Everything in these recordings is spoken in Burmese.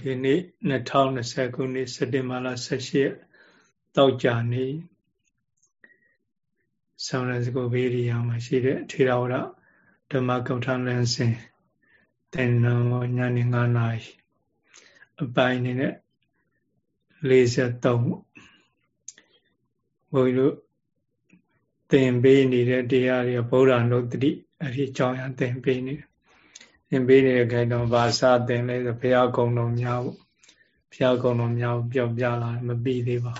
ဒီနေ့2020ခုနှစ်စက်တင်ဘာလ18ရက်တောက်ကြနေ့ဆောင်းရစကိုဘေးရီယာမှာရှိတဲ့ထေရဝါဒဓမ္မကௌထလန်းစဉ်တင်တော်ညနေ9နာရီအပိုင်းနေနဲ့43ဘုန်းကြီးတို့သင်ပေးနေတဲ့တရားတွေဗုဒ္ဓံလို့တတိအဲ့ဒီအကြောင်းအရာသင်ပေးနေတယ် သင်ပေးနေတဲ့ခိုင်တော်ဘာသာသင်လဲဆိုဘုရားကုံတော်များပေါ့ဘုရားကုံတော်များပြောပြလာမပြီးသေးပါ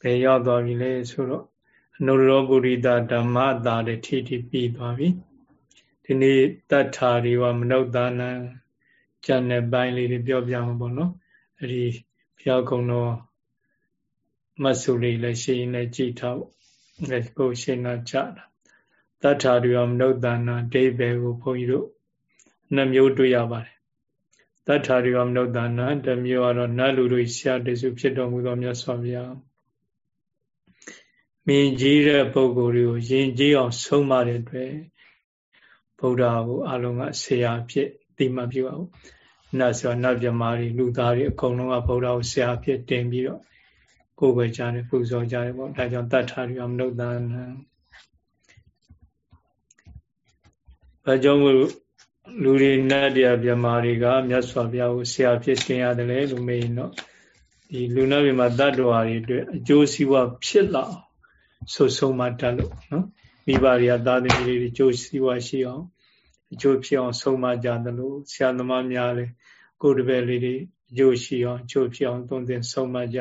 ဘယ်ရောက်သွားပြီလဲဆိုတော့အနုရောပုရိသဓမ္မတာတဲ့ထိထိပြီးသွားပြီဒီနေ့တတ္ထာတွေဝမနုဿာနံကျန်တဲ့ပိုင်းလေးတွေပြောပြမှာပေါ့နော်အဲ့ဒီဘုရားကုံတော်မတ်စုလေးလည်းရှိရင်လည်းကြည်ထားပေါ့အဲ့ကိုရှင်းနာကြတာတတ္ထာတွေဝမနုဿာနံဒိဗေကိုဘုန်းကြီးတို့ နှစ်မျိုးတွေ့ရပါတယ်တတ္ထာရိဝမနုဿာနာတမျိုးကတော့နတ်လူတို့ဆရာတစုဖြစ်တော်မူသောမြတ်စွာဘုရားမြင်ကြီးတဲ့ပုဂ္ဂိုလ်တွေကိုယဉ်ကျေးအောင်ဆုံးမတဲ့အတွက်ဗုဒ္ဓကိုအလုံးကဆရာဖြစ်တိမှပြုအောင်နတ်ဆိုနတ်မြမာတွေလူသားတွေအကုန်လုံးကဗုဒ္ဓကိုဆရာဖြစ်တင်ပြီးတော့ကိုယ်ပဲကြားတယ်ပူဇော်ကြတယ်ပေါ့ဒါကြောင့်တတ္ထာရိဝမနုဿာနာဘာကြောင့်မို့ လူတွေနတ်တရားမြမာတွေကမြတ်စွာဘုရားကိုဆရာဖြစ်တင်ရတယ်လေလို့မေးရင်တော့ဒီလူနာတွေမှာတတ္တဝါတွေအတွက်အကျိုးစီးပွားဖြစ်လာဆုဆုံးမှတတ်လို့နော်မိဘတွေကသာသမီတွေအကျိုးစီးပွားရှိအောင်အကျိုးဖြစ်အောင်ဆုံးမကြတယ်လို့ဆရာသမားများလည်းကိုယ်တပည့်လေးတွေအကျိုးရှိအောင်အကျိုးဖြစ်အောင်သုံးသင်ဆုံးမကြ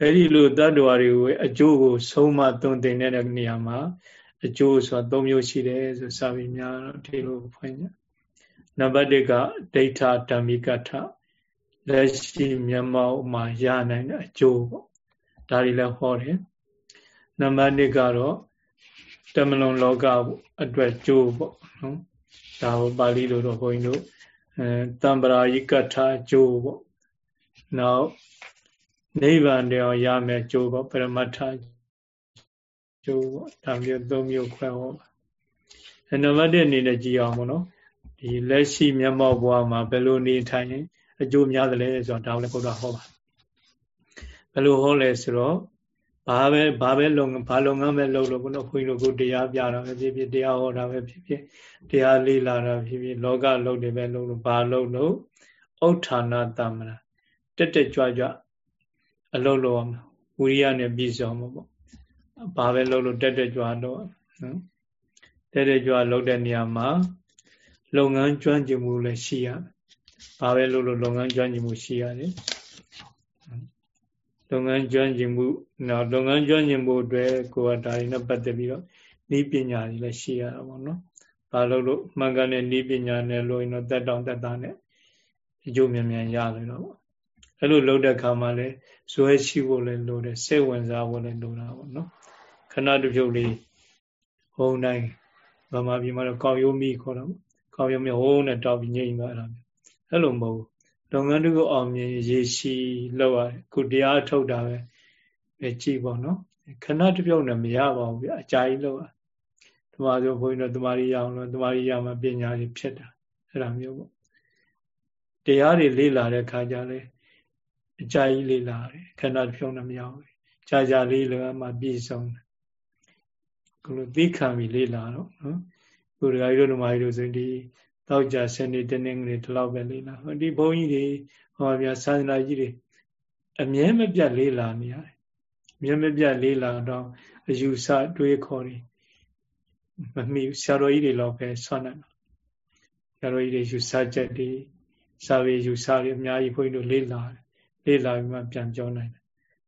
အဲ့ဒီလိုတတ္တဝါတွေကိုအကျိုးကိုဆုံးမသုံးသင်တဲ့နေရာမှာ အကျိုးဆိုတာ၃မျိုးရှိတယ်ဆိုစာပေများတော့ဒီလိုဖွင့်ကြနံပါတ်၁ကဒိဋ္ဌဓမ္မိကထလက်ရှိမျက်မှောက်မှာရနိုင်တဲ့အကျိုးပေါ့ဒါတွေလည်းဟောတယ်နံပါတ်2ကတော့တမလွန်လောကအတွက်ကျိုးပေါ့နော်ဒါကိုပါဠိလိုတော့ဘုန်းကြီးတို့အဲတံပရာယိကထကျိုးပေါ့နောက်နိဗ္ဗာန်တရားရမယ်ကျိုးပေါ့ပရမတ္ထ ကျိုးပေါ့ဒါမျိုးသုံးမျိုးခွဲဟောပါနံပါတ်1အနေနဲ့ကြည့်အောင်ပေါ့နော်ဒီလက်ရှိမျက်မှောက်ဘဝမှာဘယ်လိုနေထိုင်ရင်အကျိုးများသလဲဆိုတော့ဒါလည်းဘုရားဟောပါဘယ်လိုဟောလဲဆိုတော့ဘာပဲဘာပဲလုံဘာလုံငန်းပဲလုပ်လို့ဘုရားခွင်းလို့ကိုတရားပြတာပဲဖြစ်ဖြစ်တရားဟောတာပဲဖြစ်ဖြစ်တရားလေးလာတာဖြစ်ဖြစ်လောကလုပ်တယ်ပဲလုပ်လို့ဘာလုပ်လို့ဥဋ္ဌာဏတမနာတက်တက်ကြွကြွအလုပ်လုပ်အောင်ဝိရိယနဲ့ပြီးဆုံးမှာပေါ့ ဘာပဲလုပ်လို့တက်တက်ကြွတော့နော်တက်တက်ကြွလုပ်တဲ့နေရာမှာလုပ်ငန်းကျွမ်းကျင်မှုလည်းရှိရဘာပဲလုပ်လို့လုပ်ငန်းကျွမ်းကျင်မှုရှိရတယ်လုပ်ငန်းကျွမ်းကျင်မှုနော်လုပ်ငန်းကျွမ်းကျင်မှုအတွက်ကိုယ်ကဒါတွေနဲ့ပတ်သက်ပြီးတော့ဤပညာတွေလည်းရှိရတာပေါ့နော်ဘာလို့လို့မှန်ကန်တဲ့ဤပညာနဲ့လို့ရင်တော့တက်တောင်တက်တာနဲ့အကျိုးမြန်မြန်ရလို့တော့အဲ့လိုလုပ်တဲ့ခါမှာလည်းဇွဲရှိဖို့လည်းလိုတယ်စိတ်ဝင်စားဖို့လည်းလိုတာပေါ့နော် ခဏတစ်ဖြုတ်လေးဟုံတိုင်းဗမာပြည်မှာတော့ကောက်ရိုးမိခေါ်တော့ကောက်ရိုးမိဟိုးနဲ့တောက်ပြီးငြိမ့်သွားတာအဲ့လိုမဟုတ်ဘူးလုပ်ငန်းတစ်ခုအောင်မြင်ရေရှည်လောက်ရတယ်ခုတရားထုတ်တာပဲပဲကြည့်ပေါ့နော်ခဏတစ်ပြုတ်နဲ့မရပါဘူးဗျအကြာကြီးလောက်ရဒီမှာဆိုဘုန်းကြီးတို့တမာရီရအောင်လို့တမာရီရမှာပညာတွေဖြစ်တာအဲ့ဒါမျိုးပေါ့တရားတွေလေ့လာတဲ့ခါကျလဲအကြာကြီးလေ့လာတယ်ခဏတစ်ပြုတ်နဲ့မရဘူးကြာကြာလေးလည်းမှပြည့်စုံတယ် ခုလိုသိခံပြီးလေ့လာတော့နော်ကိုယ်တော်ကြီးတို့ဓမ္မကြီးတို့ဆိုဒီတောက်ကြစနေတနေ့ငွေဒီလောက်ပဲလေ့လာဟောဒီဘုန်းကြီးတွေဟောဗျာသာသနာကြီးတွေအမြဲမပြတ်လေ့လာနေရတယ်အမြဲမပြတ်လေ့လာတော့အယူဆတွေးခေါ်တွေမမီဆရာတော်ကြီးတွေတော့ပဲဆွမ်းနိုင်ပါဆရာတော်ကြီးတွေယူဆချက်တွေစာပေယူဆတွေအများကြီးဘုန်းကြီးတို့လေ့လာလေ့လာပြီးမှပြန်ပြောနိုင်တယ်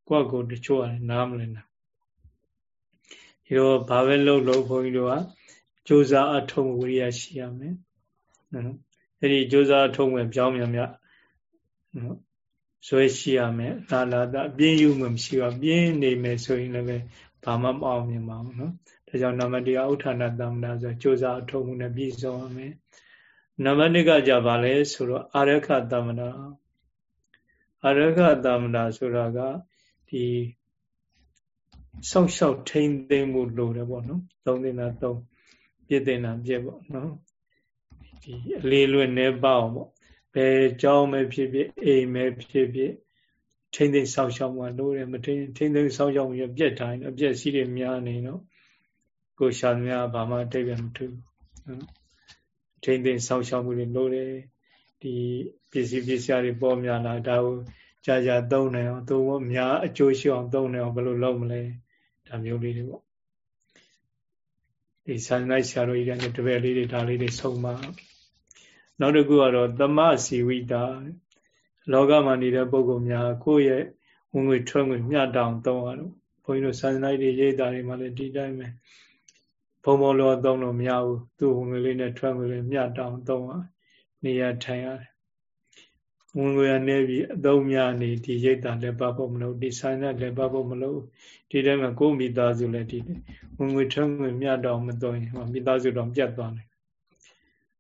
ကိုယ့်ကိုယ်တချို့ကနားမလည်နိုင် ဒီတော့ဘာပဲလုပ်လို့ဘုန်းကြီးတို့ကကြိုးစားအထုံးဝိရိယရှိရမယ်နော်အဲ့ဒီကြိုးစားအထုံးဝင်ပြောင်းမြန်မြနော်ဇွဲရှိရမယ်သာလာတာအပြင်းယူမှမရှိပါပြင်းနေမယ်ဆိုရင်လည်းဘာမှမအောင်မြင်ပါဘူးနော်ဒါကြောင့်နံပါတ်1ဥထာဏတမ္မနာဆိုကြိုးစားအထုံးမှုနဲ့ပြီးဆုံးရမယ်နံပါတ်2ကကြပါလဲဆိုတော့အာရခတမ္မနာအာရခတမ္မနာဆိုတာကဒီ ဆောက်ရှောက်ထိမ့်သိမ့်မှုလိုတယ်ပေါ့နော်သုံးသိတာသုံးပြည့်သိတာပြည့်ပေါ့နော်ဒီအလေးလွတ်နေပါအောင်ပေါ့ဘယ်ကြောင်းပဲဖြစ်ဖြစ်အိမ်ပဲဖြစ်ဖြစ်ထိမ့်သိမ့်ဆောက်ရှောက်မှလို့တယ်မထိမ့်ထိမ့်သိမ့်ဆောက်ရှောက်ပြီးပြက်တိုင်းအပြက်စီးတွေများနေတော့ကိုရှာသမျှဘာမှတိတ်ပြန်မထူနော်ထိမ့်သိမ့်ဆောက်ရှောက်မှုတွေလို့တယ်ဒီပစ္စည်းပစ္စည်းတွေပေါ်များလာဒါကိုကြာကြာသုံးနိုင်အောင်သုံးဖို့အများအကျိုးရှိအောင်သုံးနိုင်အောင်ဘယ်လိုလုပ်မလဲ ဒါမျိုးလေးတွေပေါ့ဒီဆန္ဒဆရာတော်ကြီးတဲ့တပည့်လေးတွေဒါလေးတွေဆုံးမနောက်တစ်ခုကတော့သမစီဝိတာလောကမှာနေတဲ့ပုဂ္ဂိုလ်များကိုယ့်ရဲ့ဝင်ငွေထွက်ငွေမျှတောင်သုံးရတော့ဘုန်းကြီးတို့ဆန္ဒတွေရေးတာတွေမှာလည်းဒီတိုင်းပဲဘုံဘုံလောသုံးလို့မရဘူးသူ့ဝင်ငွေလေးနဲ့ထွက်ငွေလေးမျှတောင်သုံးရနေရထိုင်ရတယ် ဝင်ငွေအနေပြီးအသုံးများနေဒီရိတ်တာလည်းပတ်ဖို့မလို့ဒီဆိုင်နဲ့လည်းပတ်ဖို့မလို့ဒီတိုင်းမှာကိုယ်မိသားစုလည်းဒီဝင်ငွေထွက်ငွေမျှတောင်မသုံးရင်မိသားစုတော့ပြတ်သွားတယ်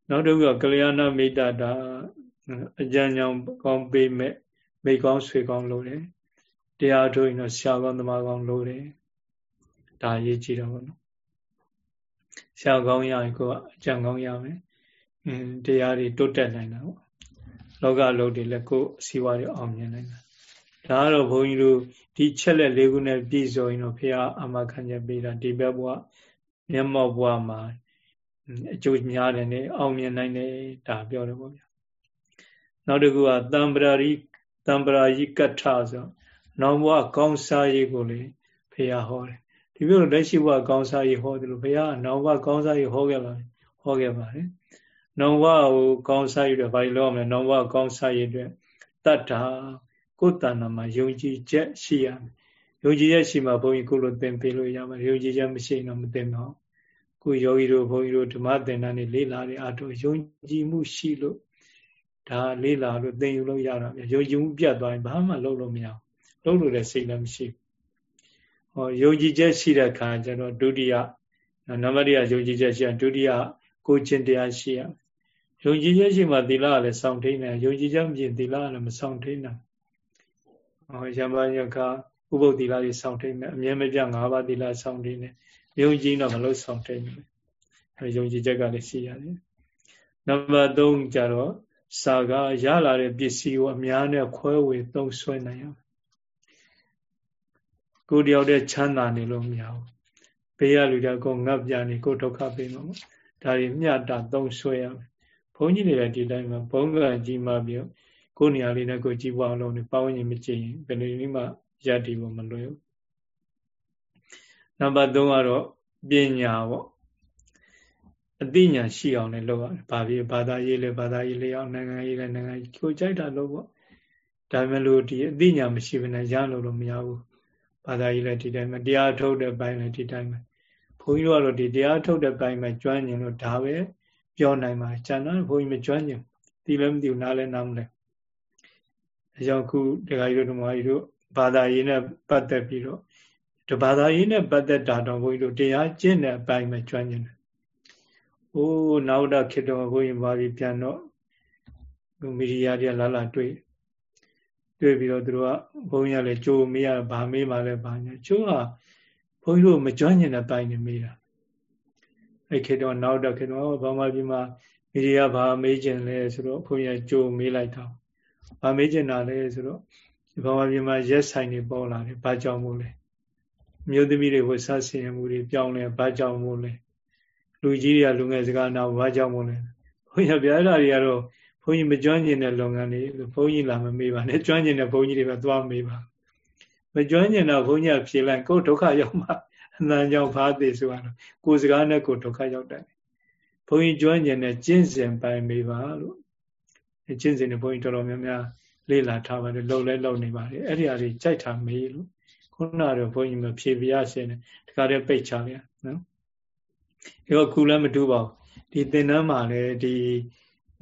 နောက်တစ်ခုကကလျာဏမိတ်တာအကြံဉာဏ်ကောင်းပေးမဲ့မိကောင်းဆွေကောင်းလို့တယ်တရားထုတ်ရင်တော့ဆရာကောင်းသမားကောင်းလို့တယ်ဒါအရေးကြီးတော့ဗောနော်ဆရာကောင်းရရင်ကိုကအကြံကောင်းရမယ်အင်းတရားတွေတိုးတက်နိုင်တာဗော လောကလုံးတွေလည်းကိုယ်အစီအဝါတွေအောင်မြင်နိုင်တာဒါကတော့ဘုန်းကြီးတို့ဒီချက်လက်လေးခုနဲ့ပြည့်စုံရင်တော့ဘုရားအမခံချက်ပေးတာဒီဘက်ဘဝမျက်မှောက်ဘဝမှာအကျိုးများတယ်နဲ့အောင်မြင်နိုင်တယ်ဒါပြောတယ်ပေါ့ဗျာနောက်တစ်ခုကတံပရာရိတံပရာယိကထဆိုနောင်ဘဝကောင်းစားရေးကိုလေဘုရားဟောတယ်ဒီလိုလက်ရှိဘဝကောင်းစားရေးဟောတယ်လို့ဘုရားကနောင်ဘဝကောင်းစားရေးဟောခဲ့ပါဟောခဲ့ပါတယ် နောင်ဘဝကိုကောင်းစားရေးတွေဘာလို့လုပ်မလဲနောင်ဘဝကောင်းစားရေးတွေတတ္တာကိုယ်တဏ္ဍာမှာယုံကြည်ချက်ရှိရမယ်ယုံကြည်ချက်ရှိမှဘုန်းကြီးကိုလိုသင်ပေးလို့ရမယ်ယုံကြည်ချက်မရှိရင်တော့မသင်တော့ခုယောဂီတို့ဘုန်းကြီးတို့ဓမ္မသင်တန်းတွေလေးလာတဲ့အတူယုံကြည်မှုရှိလို့ဒါလေးလာလို့သင်ယူလို့ရတာဗျယုံကြည်မှုပြတ်သွားရင်ဘာမှလုပ်လို့မရဘူးလုပ်လို့လည်းစိတ်လည်းမရှိဘူးဟောယုံကြည်ချက်ရှိတဲ့အခါကျတော့ဒုတိယနံပါတ်1ယုံကြည်ချက်ရှိရင်ဒုတိယကိုချင်းတရားရှိရ ယုံကြည်ချက်ရှိမှသီလကလည်းစောင့်ထိန်တယ်ယုံကြည်ချက်မပြင်သီလကလည်းမစောင့်ထိန်နိုင်ဟောယမယကဥပုပ်သီလတွေစောင့်ထိန်တယ်အမြဲမပြတ်၅ပါးသီလစောင့်ထိန်တယ်ယုံကြည်တော့မလို့စောင့်ထိန်တယ်အဲယုံကြည်ချက်ကလည်းရှိရတယ်နံပါတ်3ကျတော့စာကရလာတဲ့ပစ္စည်းကိုအများနဲ့ခွဲဝေသုံးဆွဲနိုင်ရမယ်ကိုတယောက်တည်းချမ်းသာနေလို့မရဘူးဘေးရလူတွေကကိုငတ်ပြနေကိုဒုက္ခပေးမှာပေါ့ဒါတွေမျှတာသုံးဆွဲရမယ် ဘုန်းကြီးတွေလည်းဒီတိုင်းမှာဘုန်းကကြီးမှပြီးကိုနေရာလေးနဲ့ကိုကြည့်ပွားလုံးနေပေါင်းရင်မကြည့်ရင်ဘယ်လိုနည်းမှရတည်ဖို့မလွယ်ဘူးနံပါတ်3ကတော့ပညာပေါ့အသိဉာဏ်ရှိအောင်လည်းလုပ်ရတယ်။ဘာဖြစ်ဘာသာရေးလဲဘာသာရေးလေးအောင်နိုင်ငံရေးလဲနိုင်ငံရေးကိုကြိုက်တာလုပ်ပေါ့။ဒါမှမဟုတ်ဒီအသိဉာဏ်မရှိဘဲနဲ့ရလို့လို့မရဘူး။ဘာသာရေးလဲဒီတိုင်းပဲတရားထုတ်တဲ့ဘိုင်းလဲဒီတိုင်းပဲ။ဘုန်းကြီးတို့ကတော့ဒီတရားထုတ်တဲ့ဘိုင်းမှာကျွမ်းကျင်လို့ဒါပဲ ပြောနိုင်ပါကျန်တော့ဘုန်းကြီးမကျွမ်းကျင်ဒီလည်းမသိဘူးနားလည်းနားမလဲ။အဲကြောင့်ခုဒကာကြီးတို့ဓမ္မကြီးတို့ဘာသာရေးနဲ့ပတ်သက်ပြီးတော့ဒီဘာသာရေးနဲ့ပတ်သက်တာတော့ဘုန်းကြီးတို့တရားကျင့်တဲ့အပိုင်းမှာကျွမ်းကျင်တယ်။အိုးနောက်တော့ခေတ္တဘုန်းကြီးပါပြီးပြန်တော့မီဒီယာတွေလာလာတွေ့တွေ့ပြီးတော့သူတို့ကဘုန်းကြီးကလည်းကြိုမေးရဗာမေးမှလည်းဗာညာချိုးကဘုန်းကြီးတို့မကျွမ်းကျင်တဲ့ပိုင်းနေမေးတာ အဲ့ခေတ္တနောက်တော့ခေတ္တဘာမှပြီးမှမီဒီယာဗာမေးကျင်လဲဆိုတော့ဘုန်းကြီးကကြိုမေးလိုက်တာဗာမေးကျင်တာလဲဆိုတော့ဘာမှပြီးမှရက်ဆိုင်နေပေါ်လာတယ်ဘာကြောင့်မို့လဲမြို့သမီးတွေဝတ်စားဆင်ရမှုတွေပြောင်းလဲဘာကြောင့်မို့လဲလူကြီးတွေကလူငယ်စကားနာဘာကြောင့်မို့လဲဘုန်းကြီးဗျာအဲ့ဒါတွေကတော့ဘုန်းကြီးမကျွမ်းကျင်တဲ့လုပ်ငန်းတွေဘုန်းကြီးလာမမေးပါနဲ့ကျွမ်းကျင်တဲ့ဘုန်းကြီးတွေပဲသွားမေးပါမကျွမ်းကျင်တော့ဘုန်းကြီးကဖြေလိုက်ကိုယ်ဒုက္ခရောက်မှ အနံကြောင့်ဖားသေးဆိုတော့ကိုယ်စကားနဲ့ကိုယ်ဒုက္ခရောက်တယ်ဘုန်းကြီးကျွမ်းကျင်တဲ့ကျင့်စဉ်ပိုင်းမိပါလို့အကျင့်စဉ်တွေဘုန်းကြီးတော်တော်များများလေ့လာထားပါတယ်လုံလဲလုံနေပါတယ်အဲ့ဒီအရာတွေကြိုက်တာမေးလို့ခုနကတော့ဘုန်းကြီးမဖြေပြရရှင်တယ်တခါတည်းပိတ်ချပြန်နော်ဒီတော့ခုလည်းမတူပါဘူးဒီသင်တန်းမှာလည်းဒီ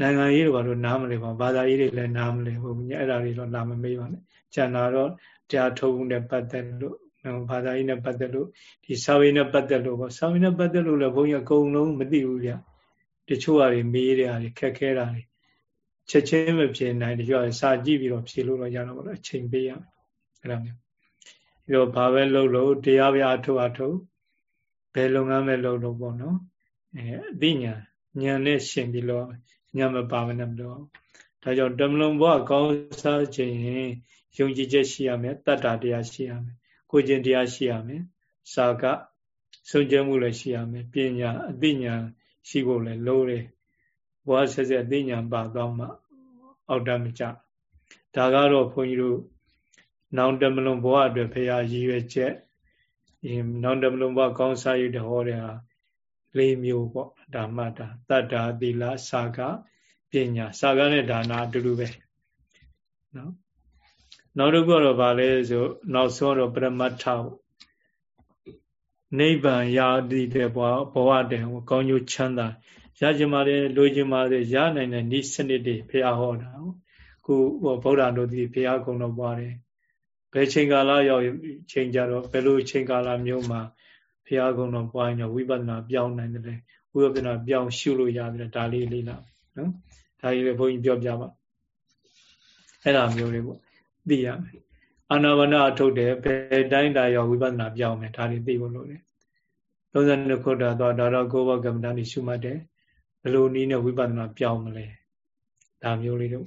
နိုင်ငံရေးတွေဘာလို့နားမလဲပါဘာသာရေးတွေလည်းနားမလဲဘူးညအဲ့ဒါတွေတော့နားမမေးပါနဲ့ကျန်တာတော့တရားထုတ်မှုနဲ့ပတ်သက်လို့ ဘာသာရေးနဲ့ပတ်သက်လို့ဒီစာဝေးနဲ့ပတ်သက်လို့ပေါ့စာဝေးနဲ့ပတ်သက်လို့လည်းဘုန်းကြီးအကုန်လုံးမသိဘူးဗျတချို့ဟာတွေမေးတဲ့ဟာတွေခက်ခဲတာတွေချက်ချင်းမဖြေနိုင်တချို့ဟာစာကြည့်ပြီးတော့ဖြေလို့တော့ရတော့ပေါ့အချိန်ပေးရအဲ့လိုမျိုးပြီးတော့ဘာပဲလုပ်လို့တရားပြအထုတ်အထုတ်ဘယ်လုပ်ငန်းပဲလုပ်လို့ပေါ့နော်အဲအသိဉာဏ်ဉာဏ်နဲ့ရှင်ပြီးလို့ဉာဏ်မပါမနဲ့မလို့ဒါကြောင့်တမလုံးဘဝကောင်းစားခြင်းရင်ယုံကြည်ချက်ရှိရမယ်တတ္တာတရားရှိရမယ် ကိုကျင့်တရားရှိရမယ်စာကဆုံးကျမှုလည်းရှိရမယ်ပညာအသိဉာဏ်ရှိဖို့လည်းလိုတယ်ဘဝဆက်ဆက်အသိဉာဏ်ပါတော့မှအောက်တမကြဒါကတော့ဘုန်းကြီးတို့နောင်တမလုံးဘဝအတွက်ဖရာရည်ရွယ်ချက်နောင်တမလုံးဘဝကောင်းစားရတဲ့ဟောတဲ့ဟာလေးမျိုးပေါ့ဒါမှတ်တာတတ္တာသီလစာကပညာစာကနဲ့ဒါနာအတူတူပဲနော် နောက်တစ်ခုတော့ဗာလဲဆိုနောက်ဆုံးတော့ပရမတ္ထပေါ့နိဗ္ဗာန်ရာတည်တဲ့ဘဝဘဝတည်းကောင်းကျိုးချမ်းသာရကြမှာလေလိုချင်ပါလေရနိုင်တဲ့ဤစနစ်တွေဘုရားဟောတာခုဗုဒ္ဓတို့ဒီဘုရားကုံတော်ပွားတယ်ဘယ်ချိန်ကာလရောက်ချိန်ကြတော့ဘယ်လိုချိန်ကာလမျိုးမှာဘုရားကုံတော်ပွားရင်ဝိပဿနာပြောင်းနိုင်တယ်ဝိပဿနာပြောင်းရှုလို့ရတယ်ဒါလေးလေးလားနော်ဒါကြီးလည်းဘုန်းကြီးပြောပြပါအဲ့ဒါမျိုးတွေပေါ့ သိရမယ်အာနာပါနအထုတ်တယ်ဘယ်တိုင်းတာရောက်ဝိပဿနာပြောင်းမယ်ဒါတွေသိဖို့လိုတယ်32ခုတာတော့ဒါတော့ကိုယ်ဘကမ္မဋ္ဌာန်းရှုမှတ်တယ်ဘယ်လိုနည်းနဲ့ဝိပဿနာပြောင်းမလဲဒါမျိုးလေးတို့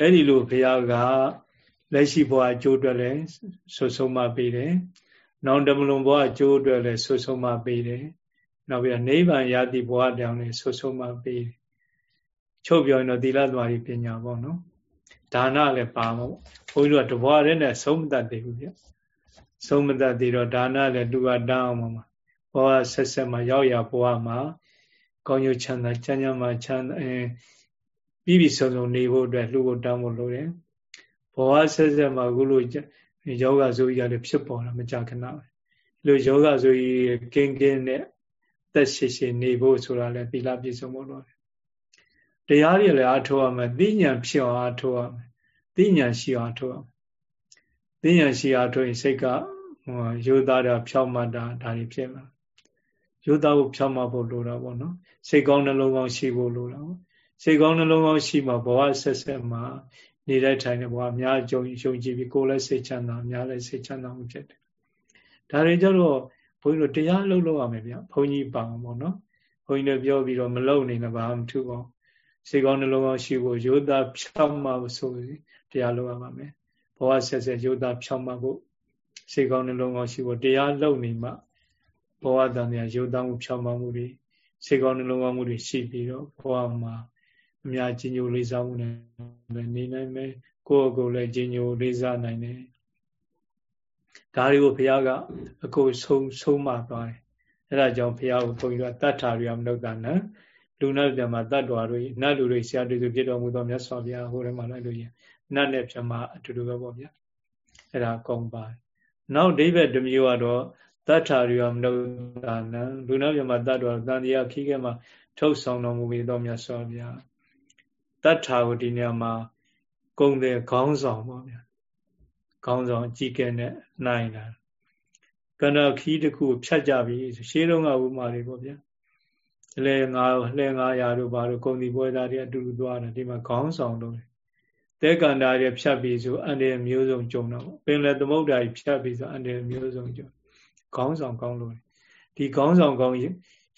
အဲ့ဒီလိုဘုရားကလက်ရှိဘဝအကျိုးအတွက်လည်းဆွဆုံးမပေးတယ်။နောင်တမလွန်ဘဝအကျိုးအတွက်လည်းဆွဆုံးမပေးတယ်။နောက်ပြီးတော့နိဗ္ဗာန်ရသည့်ဘဝတောင်လည်းဆွဆုံးမပေးတယ်။ချုပ်ပြောရင်တော့သီလသမารီပညာပေါ့နော်။ ဒါနလည်းပါမှာပေါ့။ဘုန်းကြီးတို့ကတဘွားတဲ့နဲ့ဆုံးမတတ်သေးဘူးဗျ။ဆုံးမတတ်သေးတော့ဒါနလည်းသူကတောင်းအောင်မှာဘဝဆက်ဆက်မှာရောက်ရဘဝမှာကောင်းကျိုးချမ်းသာချမ်းသာမှချမ်းသာအဲပြီးပြီစုံစုံနေဖို့အတွက်လှူဖို့တောင်းဖို့လိုတယ်ဘဝဆက်ဆက်မှာအခုလိုယောဂဆိုကြီးကလည်းဖြစ်ပေါ်တာမကြခဏပဲလိုယောဂဆိုကြီးကင်းကင်းနဲ့သက်ရှိရှိနေဖို့ဆိုတာလည်းသီလပြည့်စုံဖို့လိုတယ် တရားတွေလည်းအားထုတ်ရမယ်သိဉာဏ်ဖြစ်အောင်အားထုတ်ရမယ်သိဉာဏ်ရှိအောင်အားထုတ်ရမယ်သိဉာဏ်ရှိအားထုတ်ရင်စိတ်ကဟိုရိုးသားတာဖြောင့်မတ်တာဒါတွေဖြစ်လာရိုးသားဖို့ဖြောင့်မတ်ဖို့လိုတာပေါ့နော်စိတ်ကောင်းနှလုံးကောင်းရှိဖို့လိုတာပေါ့စိတ်ကောင်းနှလုံးကောင်းရှိမှဘဝဆက်ဆက်မှာနေတဲ့ထိုင်တဲ့ဘဝအများကြုံယုံကြည်ပြီးကိုယ်လည်းစိတ်ချမ်းသာအများလည်းစိတ်ချမ်းသာမှုဖြစ်တယ်။ဒါတွေကြတော့ဘုန်းကြီးတို့တရားလှုပ်လို့ရမယ်ဗျဘုန်းကြီးပါအောင်ပေါ့နော်။ဘုန်းကြီးလည်းပြောပြီးတော့မလုံနေလည်းဘာမှမထူပါဘူး။ စိတ်ကောင်းနှလုံးကောင်းရှိဖို့ယောသားဖြောက်မှဆိုပြီးတရားလှုပ်ရပါမယ်။ဘဝဆက်ဆက်ယောသားဖြောက်မှဖို့စိတ်ကောင်းနှလုံးကောင်းရှိဖို့တရားလှုပ်နေမှဘဝတန်တရားယောသားမှုဖြောက်မှမှုတွေစိတ်ကောင်းနှလုံးကောင်းမှုတွေရှိပြီးတော့ဘဝမှာအများကြီးညိုလေးစားမှုနဲ့လည်းနေနိုင်မယ်ကိုယ့်အကိုယ်လည်းကြီးညိုလေးစားနိုင်တယ်ဒါတွေကိုဘုရားကအကိုဆုံးဆုံးမသွားတယ်အဲဒါကြောင့်ဘုရားကိုဘုန်းကြီးကတတ်ထာရိယမနုဿာနံ လူနာပြမှာတတ်တော်တို့နတ်လူတွေဆရာတွေဆိုဖြစ်တော်မူသောမြတ်စွာဘုရားဟိုထဲမှာလိုက်လို့ရနတ်နဲ့ပြမှာအတူတူပဲပေါ့ဗျာအဲဒါကောင်းပါတယ်နောက်ဒိဗေတမျိုးကတော့တတ်ထာရိယမနုဿာနံလူနာပြမှာတတ်တော်တန်တရားခီးခဲမှာထုတ်ဆောင်တော်မူပြီးသောမြတ်စွာဘုရားတတ်ထာကိုဒီနေရာမှာကုံတဲ့ခေါင်းဆောင်ပေါ့ဗျာခေါင်းဆောင်အကြီးကဲနဲ့နိုင်တာကန္နာခီးတစ်ခုဖြတ်ကြပြီရှေးတုန်းကဥမာတွေပေါ့ဗျာ လဲငါလဲငါရာတို့ဘာတို့ဂုံဒီပွဲသားတွေအတူတူသွားတယ်ဒီမှာခေါင်းဆောင်တော့တဲကန္တာတွေဖြတ်ပြီးဆိုအန္တရာယ်မျိုးစုံကြုံတော့ပင်လယ်သမုဒ္ဒရာဖြတ်ပြီးဆိုအန္တရာယ်မျိုးစုံကြုံခေါင်းဆောင်ကောင်းလို့ဒီခေါင်းဆောင်ကောင်း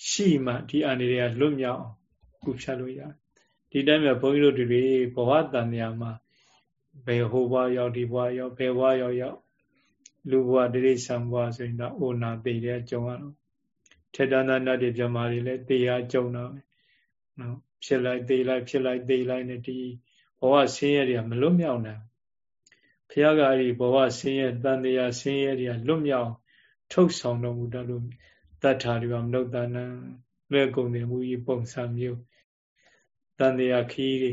ရှိမှဒီအန္တရာယ်လွတ်မြောက်အောင်ခုဖြတ်လို့ရတယ်ဒီတိုင်းမှာဘုန်းကြီးတို့တွေဘဝတန်တရားမှာဘယ်ဟိုဘဝရောက်ဒီဘဝရောက်ဘယ်ဘဝရောက်ရောက်လူဘဝတိရိစ္ဆာန်ဘဝဆိုရင်တော့အိုနာသိတဲ့ကြုံရတော့ ထေတ္တနာနတ်တွေပြမာတွေလည်းသိရကြုံတော့နော်ဖြစ်လိုက်သိလိုက်ဖြစ်လိုက်သိလိုက်နဲ့ဒီဘဝဆင်းရဲတွေကမလွတ်မြောက်နိုင်ဘုရားကအဲဒီဘဝဆင်းရဲတန်တရားဆင်းရဲတွေကလွတ်မြောက်ထုတ်ဆောင်တော်မူတတ်လို့တတ်ထာတွေကမလုတ်တန်လွယ်ကုန်တယ်မူကြီးပုံစံမျိုးတန်တရားခီးတွေ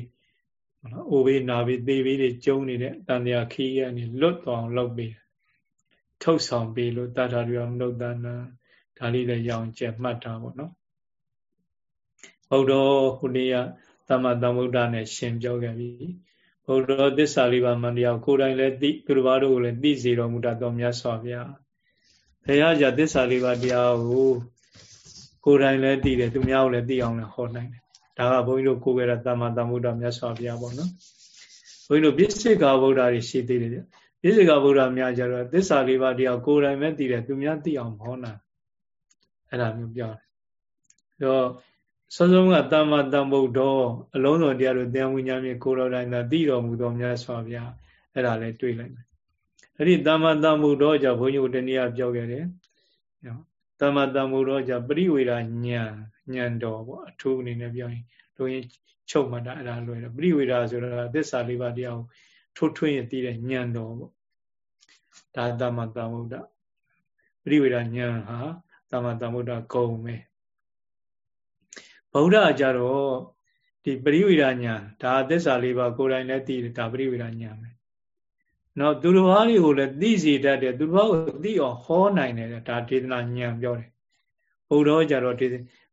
နော်အိုဘေးနာဘေးသေဘေးတွေကျုံနေတဲ့တန်တရားခီးကနေလွတ်တော်လုပ်ပေးထုတ်ဆောင်ပေးလို့တထာရီအောင်လုပ်တာနာ ဒါလေးလည်းရောင်ကျက်မှတ်တာပေါ့နော်ဘုဒ္ဓဟိုနေ့ကသမ္မာသမ္ဗုဒ္ဓနဲ့ရှင်ပြောခဲ့ပြီဘုဒ္ဓသစ္စာလေးပါးမှန်တရားကိုယ်တိုင်လည်းသိသူတစ်ပါးတို့ကိုလည်းသိစေတော်မူတတ်တော်မြတ်စွာဘုရားဘုရားကြသစ္စာလေးပါးတရားကိုကိုယ်တိုင်လည်းသိတယ်သူများကိုလည်းသိအောင်လည်းဟောနိုင်တယ်ဒါကဘုန်းကြီးတို့ကိုယ်ကြတဲ့သမ္မာသမ္ဗုဒ္ဓမြတ်စွာဘုရားပေါ့နော်ဘုန်းကြီးတို့ပြစ္ဆေကဗုဒ္ဓတွေရှိသေးတယ်ပြပြစ္ဆေကဗုဒ္ဓများကြတော့သစ္စာလေးပါးတရားကိုယ်တိုင်ပဲသိတယ်သူများသိအောင်ဟောနာ အဲ့ဒါမျိုးပြောတယ်တော့စောစောကတမ္မာတမ္ဗုဒ္ဓအလုံးစုံတရားတို့တရားဝိညာဉ်ဖြင့်ကိုယ်တော်တိုင်သာသိတော်မူတော်မြတ်စွာဘုရားအဲ့ဒါလည်းတွေ့လိုက်မယ်အဲ့ဒီတမ္မာတမ္ဗုဒ္ဓကြောင့်ဘုန်းကြီးတို့တနည်းပြောခဲ့တယ်တမ္မာတမ္ဗုဒ္ဓကြောင့်ပရိဝေဒဉာဏ်ဉာဏ်တော်ပေါ့အထူးအနေနဲ့ပြောရင်တို့ရင်ချုပ်မှတ်တာအဲ့ဒါလွယ်တယ်ပရိဝေဒဆိုတာသစ္စာလေးပါးတရားကိုထိုးထွင်းရသိတဲ့ဉာဏ်တော်ပေါ့ဒါတမ္မာတမ္ဗုဒ္ဓပရိဝေဒဉာဏ်ဟာ တမ္မာတမ္ဗုဒ္ဓဂုံပဲဗုဒ္ဓအကြတော့ဒီပရိဝေဒညာဒါသစ္စာလေးပါကိုယ်တိုင်လည်းသိတယ်ဒါပရိဝေဒညာပဲနော်သူတော်ဘာတွေကိုလည်းသိစေတတ်တယ်သူတော်ဘာကိုသိအောင်ဟောနိုင်တယ်ဒါဒေသနာညာပြောတယ်ဘုရားကြတော့ဒီ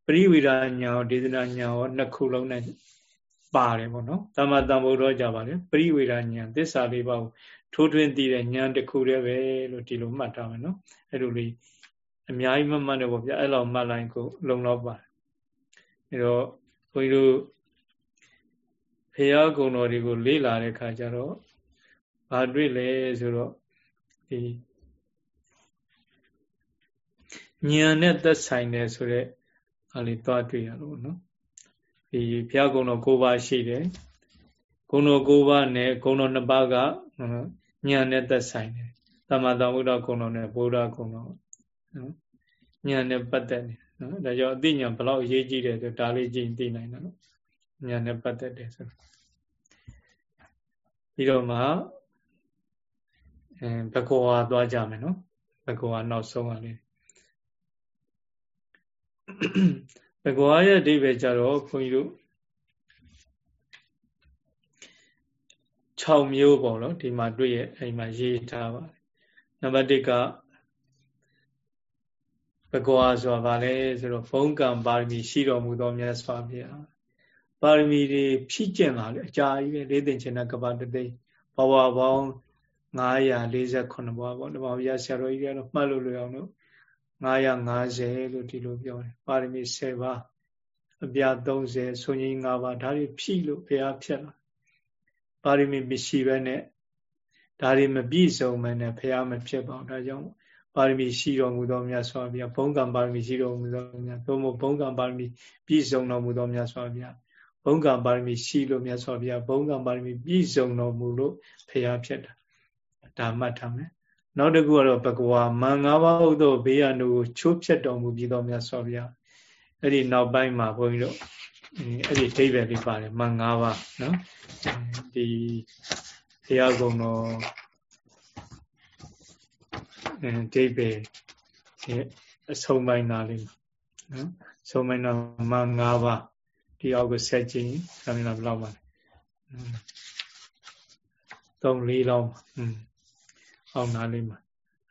ပရိဝေဒညာရောဒေသနာညာရောနှစ်ခုလုံးနဲ့ပါတယ်ပေါ့နော်တမ္မာတန်ဘုရားကြပါလေပရိဝေဒညာသစ္စာလေးပါကိုထိုးထွင်းသိတဲ့ညာတစ်ခုတည်းပဲလို့ဒီလိုမှတ်ထားမယ်နော်အဲ့လိုလေး အများကြီးမမှတ်တော့ဗျအဲ့လိုမှတ်လိုက်ကိုလုံတော့ပါတယ်အဲတော့ဘုန်းကြီးတို့ဖရာကုံတော်တွေကိုလေ့လာတဲ့ခါကျတော့ဘာတွေ့လဲဆိုတော့ဒီဉာဏ်နဲ့သက်ဆိုင်တယ်ဆိုတော့အားလေးသွားတွေ့ရလို့နော်ဒီဘုရားကုံတော်၉ပါးရှိတယ်ကုံတော်၉ပါးနဲ့ကုံတော်၂ပါးကဉာဏ်နဲ့သက်ဆိုင်တယ်သမ္မာသမ္ဗုဒ္ဓကုံတော်နဲ့ဗုဒ္ဓကုံတော် နော်ဉာဏ်နဲ့ပတ်သက်တယ်နော်ဒါကြောင့်အသိဉာဏ်ဘလောက်အရေးကြီးတယ်ဆိုဒါလေးကြည့်သိနိုင်တယ်နော်ဉာဏ်နဲ့ပတ်သက်တယ်ဆိုပြီးတော့မှအဲဘဂဝါသွားကြမယ်နော်ဘဂဝါနောက်ဆုံးကလေးဘဂဝါရဲ့အဓိပ္ပာယ်ကြတော့ခွန်ကြီးတို့6မျိုးပေါ့နော်ဒီမှာတွေ့ရအိမ်မှာရေးထားပါတယ်နံပါတ်1က ဘဂဝါဆိုတာဗာလဲဆိုတော့ဘုံကံပါရမီရှိတော်မူသောမြတ်စွာဘုရားပါရမီတွေဖြည့်ကျင့်လာလေအကြာကြီးပဲလေးသိင်ချင်တဲ့ကပတသိဘဝပေါင်း948ဘဝပေါ့ဒီမှာဘုရားဆရာတော်ကြီးကတော့မှတ်လို့လွယ်အောင်လို့950လို့ဒီလိုပြောတယ်ပါရမီ10ပါးအပြ30ဆွန်ကြီး5ပါးဒါတွေဖြည့်လို့ဘုရားဖြတ်လာပါရမီမရှိပဲနဲ့ဒါတွေမပြည့်စုံမနဲ့ဘုရားမဖြစ်ပါဘူးဒါကြောင့် ပါရမီရှိတော်မူသောမြတ်စွာဘုရားဘုံကံပါရမီရှိတော်မူသောမြတ်သို့မဟုတ်ဘုံကံပါရမီပြည့်စုံတော်မူသောမြတ်စွာဘုရားဘုံကံပါရမီရှိလို့မြတ်စွာဘုရားဘုံကံပါရမီပြည့်စုံတော်မူလို့ဖရာဖြစ်တာဒါမှတ်ထားမယ်နောက်တစ်ခုကတော့ဘဂဝါမန်၅ပါးဟုတ်သောဘေးရန်တို့ကိုချိုးဖြတ်တော်မူပြီးသောမြတ်စွာဘုရားအဲ့ဒီနောက်ပိုင်းမှာဘုန်းကြီးတို့အဲ့ဒီအိဗယ်လေးပါတယ်မန်၅ပါးနော်ဒီဘုရားကုံတော်အဲ ဒိဗေရဲ့အဆုံးပိုင်းသားလေးနော်ဆုံးပိုင်းတော့မ၅ပါးဒီအောက်ကဆက်ကြည့်ဆာမင်းလာဘယ်လောက်ပါလဲသုံးလေးလောက်อืมအောက်နားလေးမှာ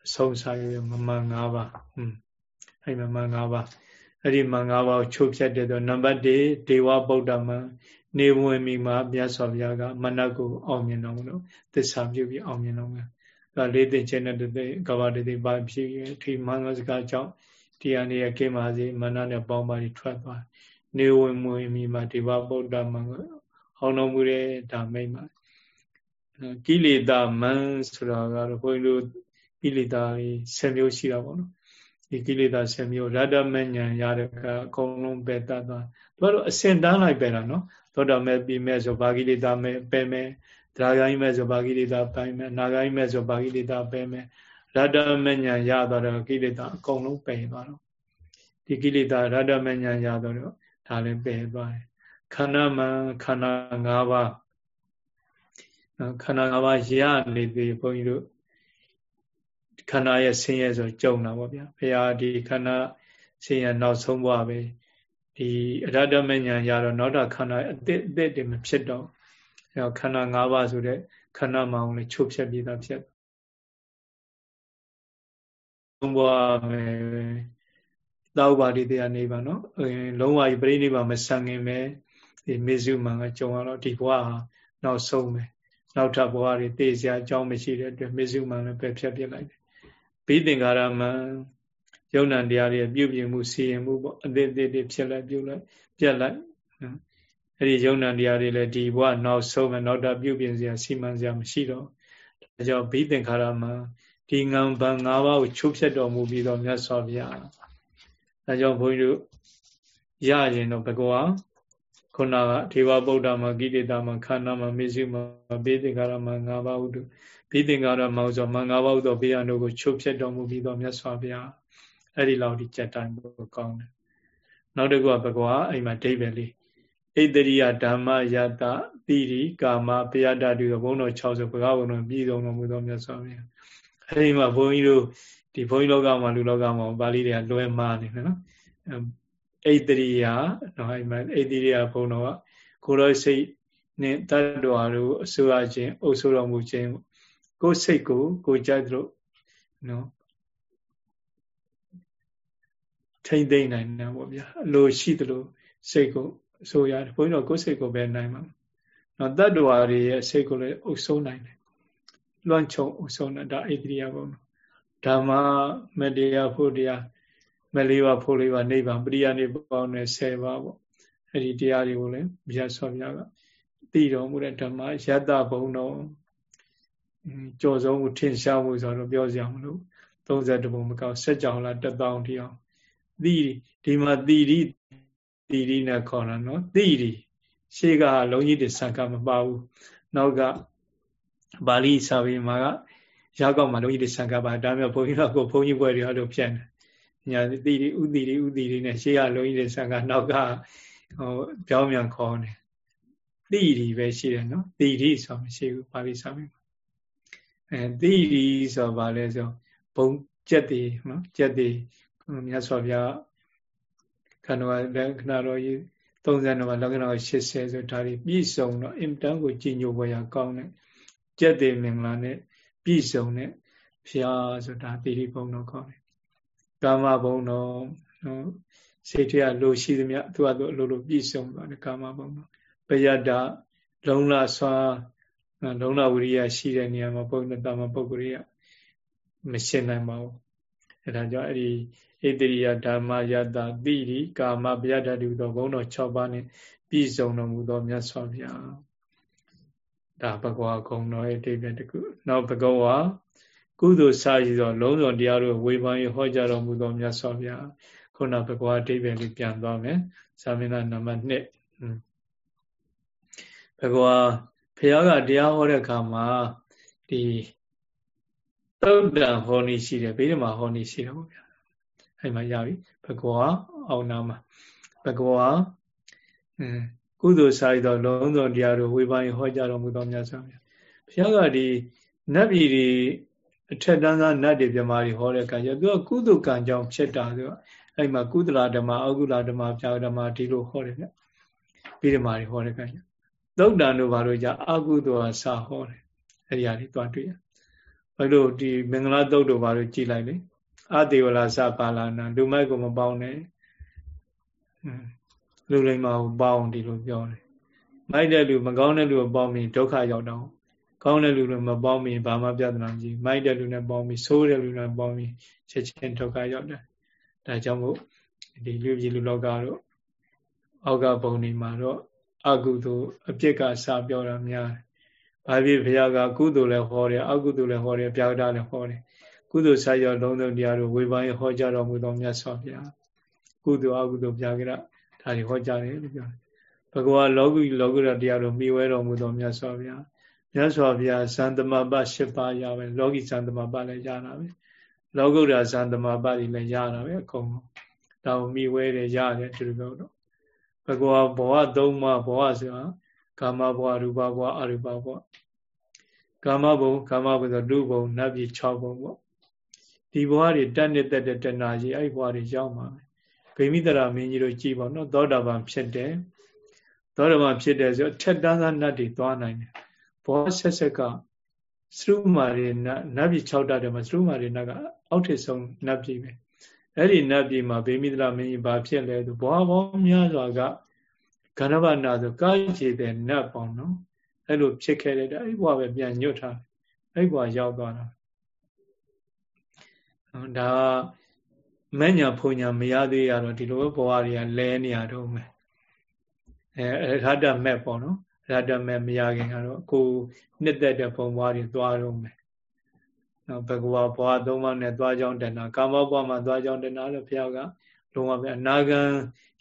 အဆုံးစားရမမ၅ပါးอืมအဲ့မမ၅ပါးအဲ့ဒီမ၅ပါးကိုချုပ်ဖြတ်တဲ့တော့နံပါတ်1ဒေဝဗုဒ္ဓမံနေဝင်မိမှာမြတ်စွာဘုရားကမနတ်ကိုအောင်မြင်တော်မူလို့သစ္စာပြုပြီးအောင်မြင်တော်မူဒါ လေးသိခြင်းနဲ့တသိကဘာတသိပါဖြစ်ရင်ထိမှန်သောစကားကြောင့်တရားနေရကင်းပါစေမနနဲ့ပေါင်းပါပြီးထွက်သွားနေဝင်မွေမိမှာဒီဘဗုဒ္ဓမံဟောင်းတော်မူတဲ့ဒါမိတ်မှာကိလေသာမန်ဆိုတာကတော့ဘုန်းကြီးတို့ကိလေသာ10မျိုးရှိတာပေါ့နော်ဒီကိလေသာ10မျိုးရတ္တမဉ္ဇဉ်ရတဲ့ကအကုန်လုံးပဲတတ်သွားသူကတော့အစင်တန်းလိုက်ပဲလားနော်သောတာမဲ့ပြီးမဲ့ဆိုဘာကိလေသာမဲ့ပဲမဲ့ ဒါဂိုင်းမဲ့ဆိုဘာကိလေသာပိုင်းမဲ့နာဂိုင်းမဲ့ဆိုဘာကိလေသာပဲမဲ့ရတ္တမဉ္ဇဉ်ရသွားတဲ့ကိလေသာအကုန်လုံးပယ်သွားတော့ဒီကိလေသာရတ္တမဉ္ဇဉ်ရတော့ဒါလည်းပယ်သွားတယ်ခန္ဓာမှခန္ဓာ၅ပါးခန္ဓာ၅ပါးရနေပြီဘုန်းကြီးတို့ခန္ဓာရဲ့ဆင်းရဲဆိုကြုံတာပေါ့ဗျာဘုရားဒီခန္ဓာဆင်းရဲနောက်ဆုံးဘဝပဲဒီအရတ္တမဉ္ဇဉ်ရတော့နောက်တာခန္ဓာအစ်စ်အစ်တွေမဖြစ်တော့ အဲခန္ဓာ၅ပါးဆိုတဲ့ခန္ဓာမှောင်လည်းချုပ်ဖြတ်ပြီးသားဖြစ်ဘဝမယ်သောပါတိတရားနေပါနော်လုံးဝပြိဋိဘာမဆန်ခင်ပဲဒီမေဇုမံကကြုံရတော့ဒီဘဝဟာနောက်ဆုံးပဲနောက်ထပ်ဘဝတွေသိစရာအကြောင်းမရှိတဲ့အတွက်မေဇုမံလည်းပဲဖြတ်ပြစ်လိုက်တယ်ဘိသင်္ကာရမံယုံ nant တရားတွေပြုပြင်မှုစီရင်မှုပေါ့အသေးသေးတွေဖြစ်လိုက်ပြုလိုက်ပြက်လိုက် အဲ့ဒီယုံ nant တရားတွေလည်းဒီဘဝနောက်ဆုံးပဲနောက်တာပြုပြင်စရာစီမံစရာမရှိတော့ဒါကြောင့်ဘိသင်္ခါရမံဒီငံဘံ၅ပါးကိုချုပ်ဖြတ်တော်မူပြီးတော့မြတ်စွာဘုရားဒါကြောင့်ဘုန်းကြီးတို့ရရင်တော့ဘဂဝါခုနကဒေဝဗုဒ္ဓမှာကိလေသာမှာခန္ဓာမှာမေစုမှာဘေးသင်္ကာရမှာ၅ပါးဥဒ္ဓဘေးသင်္ကာရမှာဆိုမှာ၅ပါးဥဒ္ဓဘေးရတို့ကိုချုပ်ဖြတ်တော်မူပြီးတော့မြတ်စွာဘုရားအဲ့ဒီလောက်ဒီကြက်တိုင်းဖို့ကောင်းတယ်နောက်တစ်ခုကဘဂဝါအဲ့မှာဒိဗ္ဗေလေး ဣတရိယဓမ္မယတတိရိကာမပယတတုဘုန်းတော်60ဘဂဝုံတော်ပြည်တော်မူသောမြတ်စွာဘုရားအဲ့ဒီမှာဘုန်းကြီးတို့ဒီဘုန်းကြီးလောကမှာလူလောကမှာပါဠိတွေကလွဲမှားနေတယ်နော်ဣတရိယတော့အဲ့မှာဣတရိယဘုန်းတော်ကကိုရောစိတ်နဲ့တတ္တဝါတို့အစိုးရခြင်းအုပ်စိုးတော်မူခြင်းကိုယ်စိတ်ကိုကိုကြိုက်သလိုနော်ထိမ့်သိမ့်နိုင်တယ်ပေါ့ဗျာအလိုရှိသလိုစိတ်ကို အစိုးရတယ်ဘုန်းကြီးတို့ကိုယ်စိတ်ကိုပဲနိုင်မှာနော်တတ္တဝါတွေရဲ့စိတ်ကိုလည်းအုပ်စိုးနိုင်တယ်လွှမ်းခြုံအုပ်စိုးတာဒါဣတရိယဘုန်းဓမ္မမတရားဖို့တရားမလေးပါဖို့လေးပါနိဗ္ဗာန်ပရိယာနိဗ္ဗာန်နဲ့10ပါးပေါ့အဲ့ဒီတရားတွေကိုလည်းဘုရားဆောပြကသိတော်မူတဲ့ဓမ္မယတ္တဘုံတော်ကြော်ဆုံးမှုထင်ရှားမှုဆိုတော့ပြောစရာမလို32ဘုံမကောက်ဆက်ကြောင်လားတသောင်းတိအောင်သိဒီမှာတိရိ တိရိနဲ့ခေါ်တာနော်သိရိရှေ့ကလုံးကြီးတစံကမပါဘူးနောက်ကပါဠိစာပေမှာကရောက်ကောက်မှာလုံးကြီးတစံကပါဒါမျိုးဘုန်းကြီးတို့ကိုဘုန်းကြီးဘွဲတွေအဲ့လိုဖြတ်နေညာတိရိဥတိရိဥတိရိနဲ့ရှေ့ကလုံးကြီးတစံကနောက်ကဟိုပြောင်းပြန်ခေါ်နေတိရိပဲရှိတယ်နော်တိရိဆိုမရှိဘူးပါဠိစာပေမှာအဲတိရိဆိုပါလဲဆိုဘုံကြက်တွေနော်ကြက်တွေမြတ်စွာဘုရား ခန္ဓာလက္ခဏာတော်ကြီး30မှာလက္ခဏာ80ဆိုဒါတွေပြည့်စုံတော့အင်တန်ကိုကြည်ညိုပွဲရကောင်းတဲ့ကြက်တွေမင်္ဂလာနဲ့ပြည့်စုံတဲ့ဘုရားဆိုတာတိရိဘုံတော်ခေါ်တယ်ကာမဘုံတော်နော်စိတ်ထဲကလိုရှိသမျှသူကသူအလိုလိုပြည့်စုံသွားတယ်ကာမဘုံတော်ပယတ္တလုံလဆွာလုံလဝိရိယရှိတဲ့နေရာမှာပုံနဲ့တာမပုဂ္ဂိုလ်ရမရှင်းနိုင်ပါဘူးအဲဒါကြောင့်အဲ့ဒီ ဣတရိယဓမ္မယတတိရိကာမဗျာဒတုသောဘုံတော်6ပါးနဲ့ပြည့်စုံတော်မူသောမြတ်စွာဘုရားဒါဘဂဝါဂုံတော်ရဲ့အတိတ်တခုနောက်ဘဂဝါကုသိုလ်စာရည်သောလုံးစုံတရားတို့ဝေဖန်ရဟောကြားတော်မူသောမြတ်စွာဘုရားခုနဘဂဝါအတိတ်ပဲလေးပြန်သွားမယ်သာမဏေနံပါတ်1ဘဂဝါဘုရားကတရားဟောတဲ့အခါမှာဒီသုတ်တံဟောနေရှိတယ်ဘေးမှာဟောနေရှိတယ်ပေါ့ဗျာ အဲ့မှာရပြီဘဂဝါအောင်နာမှာဘဂဝါအင်းကုသိုလ်စာရသောလုံးစုံတရားတို့ဝေဘာရင်ဟောကြားတော်မူသောမြတ်စွာဘုရားဘုရားကဒီနတ်ပြည်တွေအထက်တန်းသားနတ်တွေမြမာတွေဟောတဲ့အခါကျသူကကုသိုလ်ကံကြောင့်ဖြစ်တာဆိုတော့အဲ့မှာကုသလဓမ္မအကုလဓမ္မပြာဓမ္မဒီလိုဟောတယ်ဗျပြီးဓမ္မတွေဟောတဲ့အခါကျသုတ်တန်တို့ဘာလို့じゃအကုသိုလ်ဟာစာဟောတယ်အဲ့ဒီဟာတွေတွားတွေ့ရဘာလို့ဒီမင်္ဂလာသုတ်တို့ဘာလို့ကြည်လိုက်လေ အတေဝလာစပါလာနာလူမိုက်ကိုမပေါင်းနဲ့လူလိမ္မာကိုပေါင်းဒီလိုပြောတယ်မိုက်တဲ့လူမကောင်းတဲ့လူကိုပေါင်းပြီးဒုက္ခရောက်တော့ကောင်းတဲ့လူတွေမပေါင်းပြီးဘာမှပြဿနာမရှိမိုက်တဲ့လူနဲ့ပေါင်းပြီးဆိုးတဲ့လူနဲ့ပေါင်းပြီးချက်ချင်းဒုက္ခရောက်တယ်ဒါကြောင့်မို့ဒီလူကြီးလူလောကတို့အောက်ကဘုံဒီမှာတော့အကုသိုလ်အပြစ်ကစပြောတာများတယ်။ဘာဖြစ်ဘုရားကကုသိုလ်လည်းဟောတယ်အကုသိုလ်လည်းဟောတယ်ပြာဒလည်းဟောတယ်။ ကုသိုလ်ဆက်ရောလုံးစုံတရားတို့ဝေဘာရဟောကြားတော်မူသောမြတ်စွာဘုရား။ကုသိုလ်အကုသိုလ်ပြာကြဒါတွေဟောကြားတယ်လို့ပြောတယ်။ဘဂဝါလောကုလောကုရတရားတို့မိဝဲတော်မူသောမြတ်စွာဘုရား။မြတ်စွာဘုရားဇန်သမပ၈ပါးရပဲလောကီဇန်သမပလည်းရတာပဲ။လောကုတ္တဇန်သမပတွေလည်းရတာပဲအကုန်လုံး။ဒါမိဝဲတယ်ရတယ်သူတို့တော့ဘဂဝါဘဝသုံးပါးဘဝဆိုတာကာမဘဝရူပဘဝအရူပဘဝကာမဘုံကာမဘုံဆိုလူဘုံနတ်ပြည်6ဘုံပေါ့ ဒီဘဝတွေတက်နေတက်တဲ့တဏှာကြီးအဲ့ဘဝတွေရောက်မှာပဲဗိမိတရာမင်းကြီးတို့ကြည်ပါတော့သောတာပန်ဖြစ်တယ်သောတာပန်ဖြစ်တယ်ဆိုအထက်တန်းသားနတ်တွေသွားနိုင်တယ်ဘောဆက်ဆက်ကစရုမာရီနတ်နတ်ပြည်6တတ်တယ်မှာစရုမာရီနတ်ကအောက်ထစ်ဆုံးနတ်ပြည်ပဲအဲ့ဒီနတ်ပြည်မှာဗေမိတရမင်းကြီးဘာဖြစ်လဲသူဘွားပေါင်းများစွာကဂန္ဓဗနာဆိုကားကြည်တဲ့နတ်ပေါင်းနော်အဲ့လိုဖြစ်ခဲ့တဲ့အဲ့ဘွားပဲပြန်ညွတ်ထားအဲ့ဘွားရောက်သွားတာ ဒါမညာဖုန်ညာမရသေးရတော့ဒီလိုဘဝတွေကလဲနေရတော့မယ်အဲရဟတမက်ပေါ့နော်ရဟတမက်မရခင်ကတော့ကိုနှစ်သက်တဲ့ဘုံဘဝတွေသွားတော့မယ်နော်ဘဂဝါဘဝသုံးပါးနဲ့သွားကြောင်းတဏကာမဘဝမှာသွားကြောင်းတဏလို့ဘုရားကလုံးဝပဲအနာဂံ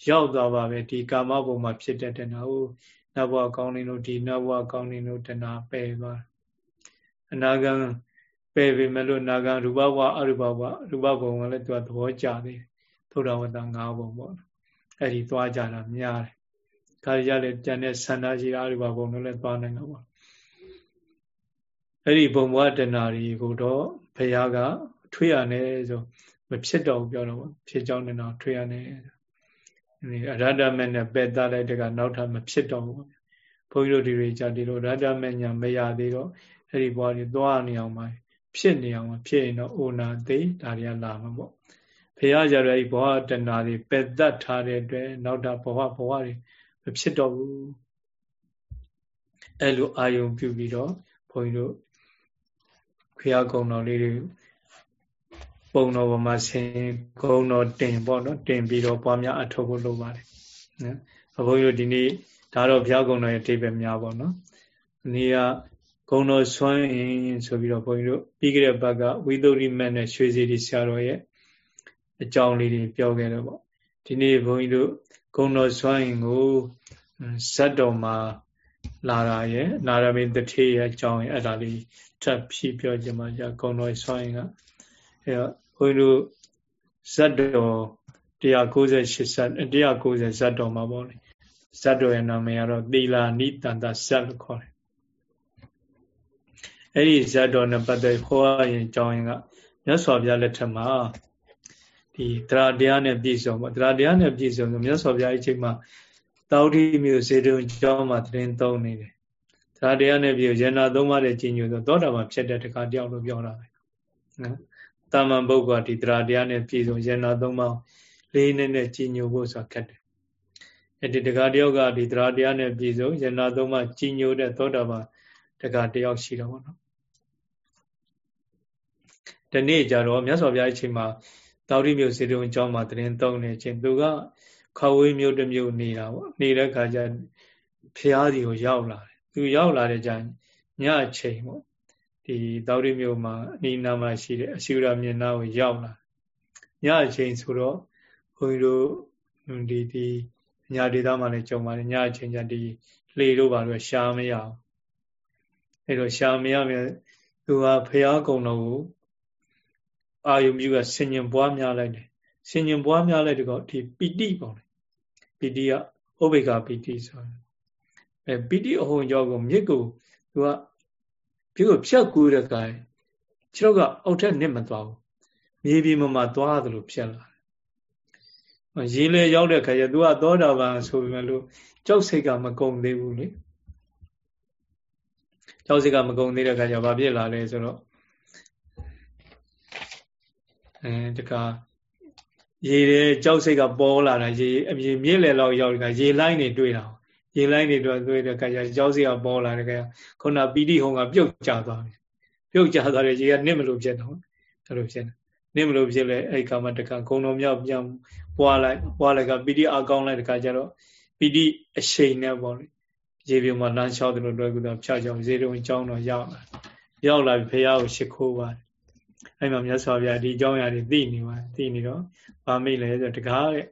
ရောက်သွားပါပဲဒီကာမဘုံမှာဖြစ်တဲ့တဏှာကိုနတ်ဘဝကောင်းနေလို့ဒီနတ်ဘဝကောင်းနေလို့တဏှာပယ်သွားအနာဂံ ပယ်ပြီမဲ့လို့နာဂံရူပဘဝအရူပဘဝရူပဘုံကလည်းသူကသဘောကျသေးတယ်သုဒ္ဓဝတ္တ၅ဘုံပေါ့အဲ့ဒီသွားကြတာများတယ်ခါရလည်းကြံတဲ့ဆန္ဒရှိအရူပဘုံလည်းသွားနိုင်တော့ပေါ့အဲ့ဒီဘုံဘဝတဏှာတွေကိုတော့ဘုရားကထွေးရနေဆိုမဖြစ်တော့ပြောတော့ဖြစ်ကြောင်းနဲ့တော့ထွေးရနေဒီအရဟတမေနဲ့ပယ်သားလိုက်တဲ့ကနောက်ထပ်မဖြစ်တော့ဘူးဘုန်းကြီးတို့ဒီတွေကြဒီလိုရဟတမေညာမရသေးတော့အဲ့ဒီဘဝတွေသွားနေအောင်ပါ ဖြစ်နေအောင်ဖြစ်ရင်တော့အိုနာသိဒါတွေကလာမှာပေါ့ဘုရားကြတော့အဲ့ဒီဘဝတဏှာတွေပယ်တတ်ထားတဲ့အတွက်နောက်တာဘဝဘဝတွေမဖြစ်တော့ဘူးအဲ့လိုအာယုံပြုပြီးတော့ဘုန်းကြီးတို့ခရကုံတော်လေးတွေပုံတော်ပေါ်မှာဆင်ကုံတော်တင်ပေါ့နော်တင်ပြီးတော့ပွားများအထောက်ဖို့လုပ်ပါတယ်နော်ဘုန်းကြီးတို့ဒီနေ့ဒါတော့ဘုရားကုံတော်ရဲ့အဓိပ္ပာယ်များပေါ့နော်ဒီနေ့က ဂုံတော်ဆွမ်းရင်ဆိုပြီးတော့ဘုန်းကြီးတို့ပြီးခဲ့တဲ့ဘက်ကဝိသုရိမတ်နဲ့ရွှေစီဒီဆရာတော်ရဲ့အကြောင်းလေးတွေပြောခဲ့တော့ပေါ့ဒီနေ့ဘုန်းကြီးတို့ဂုံတော်ဆွမ်းရင်ကိုဇတ်တော်မှာလာတာရဲ့နာရမင်းတထေရဲ့အကြောင်းရဲ့အဲ့ဒါလေးထပ်ဖြည့်ပြောကြမှာじゃဂုံတော်ဆွမ်းရင်ကအဲတော့ဘုန်းကြီးတို့ဇတ်တော်198ဇတ်190ဇတ်တော်မှာပေါ့လေဇတ်တော်ရဲ့နာမည်ကတော့သီလာနိတန္တဇတ်လို့ခေါ်တယ် အဲ့ဒီဇတ်တော်နဲ့ပတ်သက်ခေါ်ရရင်ကြောင်းရင်ကမြတ်စွာဘုရားလက်ထက်မှာဒီတရားတရားနဲ့ပြည့်စုံပေါ့တရားတရားနဲ့ပြည့်စုံဆိုမြတ်စွာဘုရားအချိန်မှာတောတိမျိုးစေတုံကျောင်းမှာတရင်သုံးနေတယ်တရားတရားနဲ့ပြည့်ရဏသုံးပါးတဲ့ကြီးညိုဆိုသောတာပန်ဖြစ်တဲ့တခါတယောက်လို့ပြောတာပဲနော်တာမန်ပုဂ္ဂိုလ်ဒီတရားတရားနဲ့ပြည့်စုံရဏသုံးပါးလေးနဲ့နဲ့ကြီးညိုဖို့ဆိုတာခက်တယ်အဲ့ဒီတခါတယောက်ကဒီတရားတရားနဲ့ပြည့်စုံရဏသုံးပါးကြီးညိုတဲ့သောတာပန်တခါတယောက်ရှိတော့ဘောနော် ဒီနေ့ကြတော့မြတ်စွာဘုရားအချိန်မှာတောရိမျိုးစေတုံအကြောင်းမှာတရင်သုံးနေခြင်းသူကခဝေးမျိုးတစ်မျိုးနေတာပေါ့နေတဲ့ခါကျဖျားစီကိုရောက်လာတယ်သူရောက်လာတဲ့ကြညအချိန်ပေါ့ဒီတောရိမျိုးမှာအနီးနားမှာရှိတဲ့အစီဝရမြေနာကိုရောက်လာညအချိန်ဆိုတော့ဘုန်းကြီးတို့ဒီဒီညာဒေသမှာလည်းကြုံပါတယ်ညအချိန်ကျဒီလှေတို့ဘာလို့ရှားမရအောင်အဲ့တော့ရှားမရမြသူကဖျားကုံတော်ကို အာယုမြူကဆင်ញင်ပွားများလိုက်တယ်ဆင်ញင်ပွားများလိုက်တော့ဒီပီတိပေါ့လေပီတိကဥပေက္ခပီတိဆိုအဲပီတိအဟုန်ကြောကိုမြစ်ကိုသူကပြကိုဖြတ်ကူးတဲ့ကံခြေတော့ကအောက်ထက်နစ်မသွားဘူးမြေပြင်မှာသွားသလိုဖြတ်လာရေလေရောက်တဲ့ခါကျသူကသောတာပန်ဆိုပေမဲ့လို့ကြောက်စိတ်ကမကုံသေးဘူးလေကြောက်စိတ်ကမကုံသေးတဲ့ခါကျဘာဖြစ်လာလဲဆိုတော့ အဲတခါရေတဲ့ကြောက်စိတ်ကပေါ်လာတာရေအမြေမြစ်လေလောက်ရောက်တဲ့ခါရေလိုင်းနေတွေ့တာရေလိုင်းနေတွေ့တွေ့တဲ့ခါကျကြောက်စိတ်ကပေါ်လာတဲ့ခါခုနပီတိဟုံကပြုတ်ကျသွားပြီပြုတ်ကျသွားတဲ့ရေကနစ်မလို့ဖြစ်တော့အဲ့လိုဖြစ်တယ်နစ်မလို့ဖြစ်လဲအဲ့ကမှတခါဂုံတော်မြောက်ပြန်ပွားလိုက်ပွားလိုက်ကပီတိအကောင်းလိုက်တဲ့ခါကျတော့ပီတိအရှိန်နဲ့ပေါ့လေရေပြုံမှာလမ်းလျှောက်တယ်လို့တွဲကူတော့ဖြတ်ကြောင်ဇေတုံအကြောင်းတော့ရောက်လာရောက်လာပြီဖះကိုရှ िख ိုးပါတယ် အဲ့မှာမြတ်စွာဘုရားဒီအကြောင်းအရာတွေသိနေပါသိနေတော့ဗာမိတ်လဲဆိုတကားတဲ့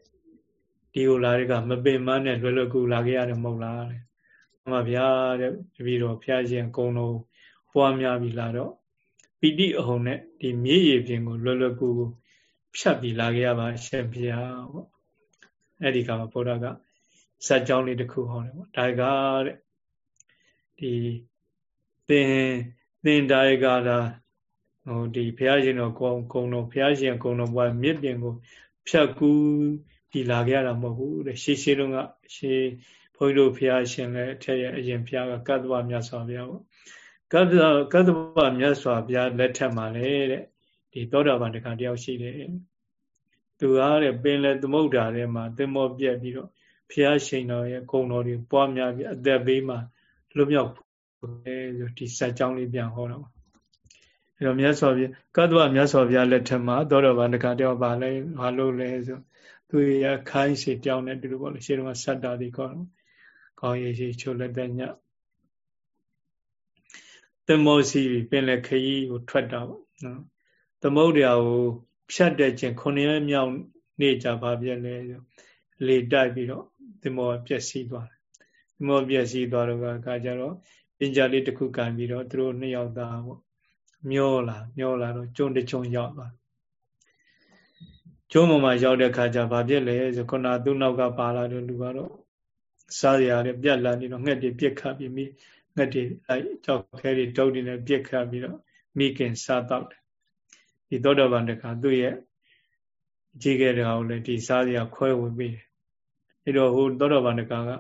ဒီကိုလာတဲ့ကမပင်မနဲ့လွယ်လွယ်ကူလာခဲ့ရတယ်မဟုတ်လားတဲ့အမှဗျာတဲ့တပည့်တော်ဘုရားရှင်ကုံတော်ပွားများပြီလာတော့ပိဋိအဟုန်နဲ့ဒီမြေရည်ပြင်ကိုလွယ်လွယ်ကူကူဖြတ်ပြီးလာခဲ့ရပါရှင်ဘုရားပေါ့အဲ့ဒီကမှာဘုရားကဇက်ကြောင်းလေးတစ်ခုဟောတယ်ပေါ့ဒါကတဲ့ဒီသင်သင်ဒါယကလာ ဟိုဒီဘုရားရှင်တော်ကုံကုံတော်ဘုရားရှင်ကုံတော်ဘွားမြစ်ပြင်ကို ဖြတ်ကူးဒီလာခဲ့ရတာမဟုတ်ဘူးတဲ့ရှေးရှေးတုန်းကရှေးဘုန်းကြီးတို့ဘုရားရှင်လည်းအထက်ရဲ့အရင်ဘုရားကကတ္တဝမြတ်စွာဘုရားပေါ့ကတ္တကတ္တဝမြတ်စွာဘုရားလက်ထက်မှာလေတဲ့ဒီသောတာပန်တခါတယောက်ရှိတယ်သူကတဲ့ပင်လေသမုဒ္ဒါထဲမှာသင်္ဘောပြက်ပြီးတော့ဘုရားရှင်တော်ရဲ့ဂုဏ်တော်တွေပွားများပြီးအသက်ဘေးမှာလွတ်မြောက်တယ်ဆိုဒီစัจကြောင်းလေးပြန်ဟောတော့ အဲတော့မြတ်စွာဘုရားကတ္တဝမြတ်စွာဘုရားလက်ထက်မှာသောတော်ဘာတခါတယောက်ပါလဲဘာလို့လဲဆိုသူရခိုင်းစီတောင်းနေတူလို့ပေါ့လေရှေ့တော့ဆတ်တာဒီကောကောင်းရည်ရှိချိုလက်တဲ့ညသမောစီပင်လက်ခရီးကိုထွက်တာပေါ့နော်သမုဒ္ဒရာကိုဖြတ်တဲ့ခြင်းခုနှစ်ရက်မြောက်နေကြဘာပြက်လဲဆိုလေတိုက်ပြီးတော့သင်္ဘောပျက်စီးသွားတယ်သင်္ဘောပျက်စီးသွားတော့ကကြတော့ပင်ကြလေးတစ်ခုကန်ပြီးတော့သူတို့နှစ်ယောက်သားပေါ့ မျောလာမျောလာတော့ကျုံတချုံရောက်သွားကျုံပေါ်မှာရောက်တဲ့ခါကျဘာပြက်လဲဆိုခုနသူ့နောက်ကပါလာတဲ့လူကတော့စားရရပြက်လာနေတော့ငှက်တွေပြက်ခတ်ပြီးမိငှက်တွေအဲကြောက်ခဲတွေတုတ်တွေနဲ့ပြက်ခတ်ပြီးတော့မိခင်စားတော့တယ်ဒီသောတာပန်တခါသူ့ရဲ့ကြည့်ခဲ့တဲ့အောင်လေဒီစားစရာခွဲဝင်ပြီးအဲတော့ဟိုသောတာပန်တခါက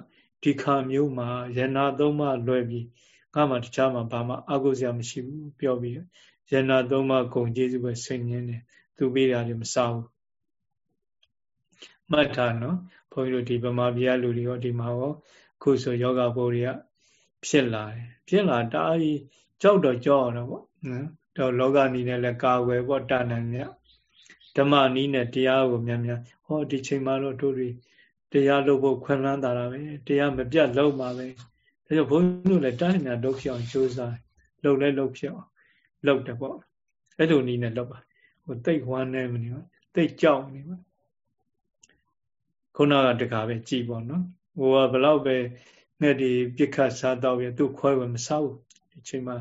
ဒီခါမျိုးမှာယနာသုံးပါလွယ်ပြီး ငါမှတခြားမှာဘာမှအကုစရာမရှိဘူးပြောပြီးယနာသုံးပါဂုံကျေးဇူးပဲဆင်ញင်းတယ်သူပေးတာလည်းမစားဘူးမှတ်ထားနော်ဘုန်းကြီးတို့ဒီဗမာပြည်လူတွေရောဒီမှာရောခုဆိုယောဂဘိုးတွေကဖြစ်လာတယ်ဖြစ်လာတာအကြီးကြောက်တော့ကြောက်တော့ပေါ့နော်တော့လောကနီးနဲ့လည်းကာဝယ်ပေါ့တာနိုင်မြဓမ္မနီးနဲ့တရားကိုများများဟောဒီချိန်မှာတော့တို့တွေတရားလုပ်ဖို့ခွင့်လန်းတာပဲတရားမပြတ်လုပ်မှာပဲ ဒါကြောင့်ဘုန်းကြီးတို့လည်းတိုင်းများလုပ်ဖြစ်အောင်ကြိုးစားလုပ်လဲလုပ်ဖြစ်အောင်လုပ်တယ်ပေါ့အဲ့လိုနီးနဲ့လုပ်ပါဟိုတိတ်ဝမ်းနေမနေပါတိတ်ကြောက်နေပါခုနကတကားပဲကြည်ပေါ့နော်ဟိုကဘလောက်ပဲငှက်ဒီပြစ်ခတ်စားတော့ပြသူ့ခွဲဝင်မစားဘူးဒီချိန်မှာ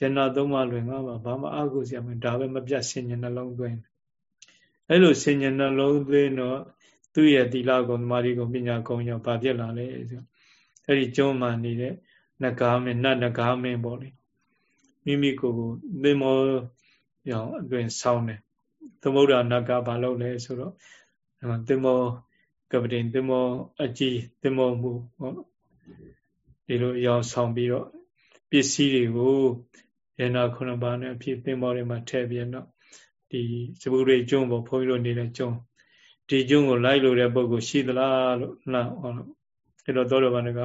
ယနာသုံးပါလွင်ငါမှာဘာမှအကုစရာမဒါပဲမပြတ်ဆင်ញနှလုံးသွင်းအဲ့လိုဆင်ញနှလုံးသွင်းတော့သူ့ရဲ့သီလကုံသမာဓိကုံပညာကုံကြောင့်ဘာဖြစ်လာလဲဆို အဲ့ဒီကျုံးမှနေတဲ့နဂါမင်းနတ်နဂါမင်းပေါ့လေမိမိကိုယ်ကိုသင်္မောရောင်အတွင်ဆောင်းတယ်သမုဒ္ဒနာကဘာလုပ်လဲဆိုတော့သင်္မောကပတိန်သင်္မောအကြီးသင်္မောမှုပေါ့ဒီလိုရောင်ဆောင်ပြီးတော့ပစ္စည်းတွေကိုရဏခုနပါးနဲ့အဖြစ်သင်္ဘောတွေမှာထည့်ပြီးတော့ဒီစပူတွေကျုံးပေါ့ဘုန်းကြီးတို့နေတဲ့ကျုံးဒီကျုံးကိုလိုက်လို့တဲ့ပုဂ္ဂိုလ်ရှိသလားလို့လှမ်းအောင်လို့ အဲ့တော့သောတော်ဘာက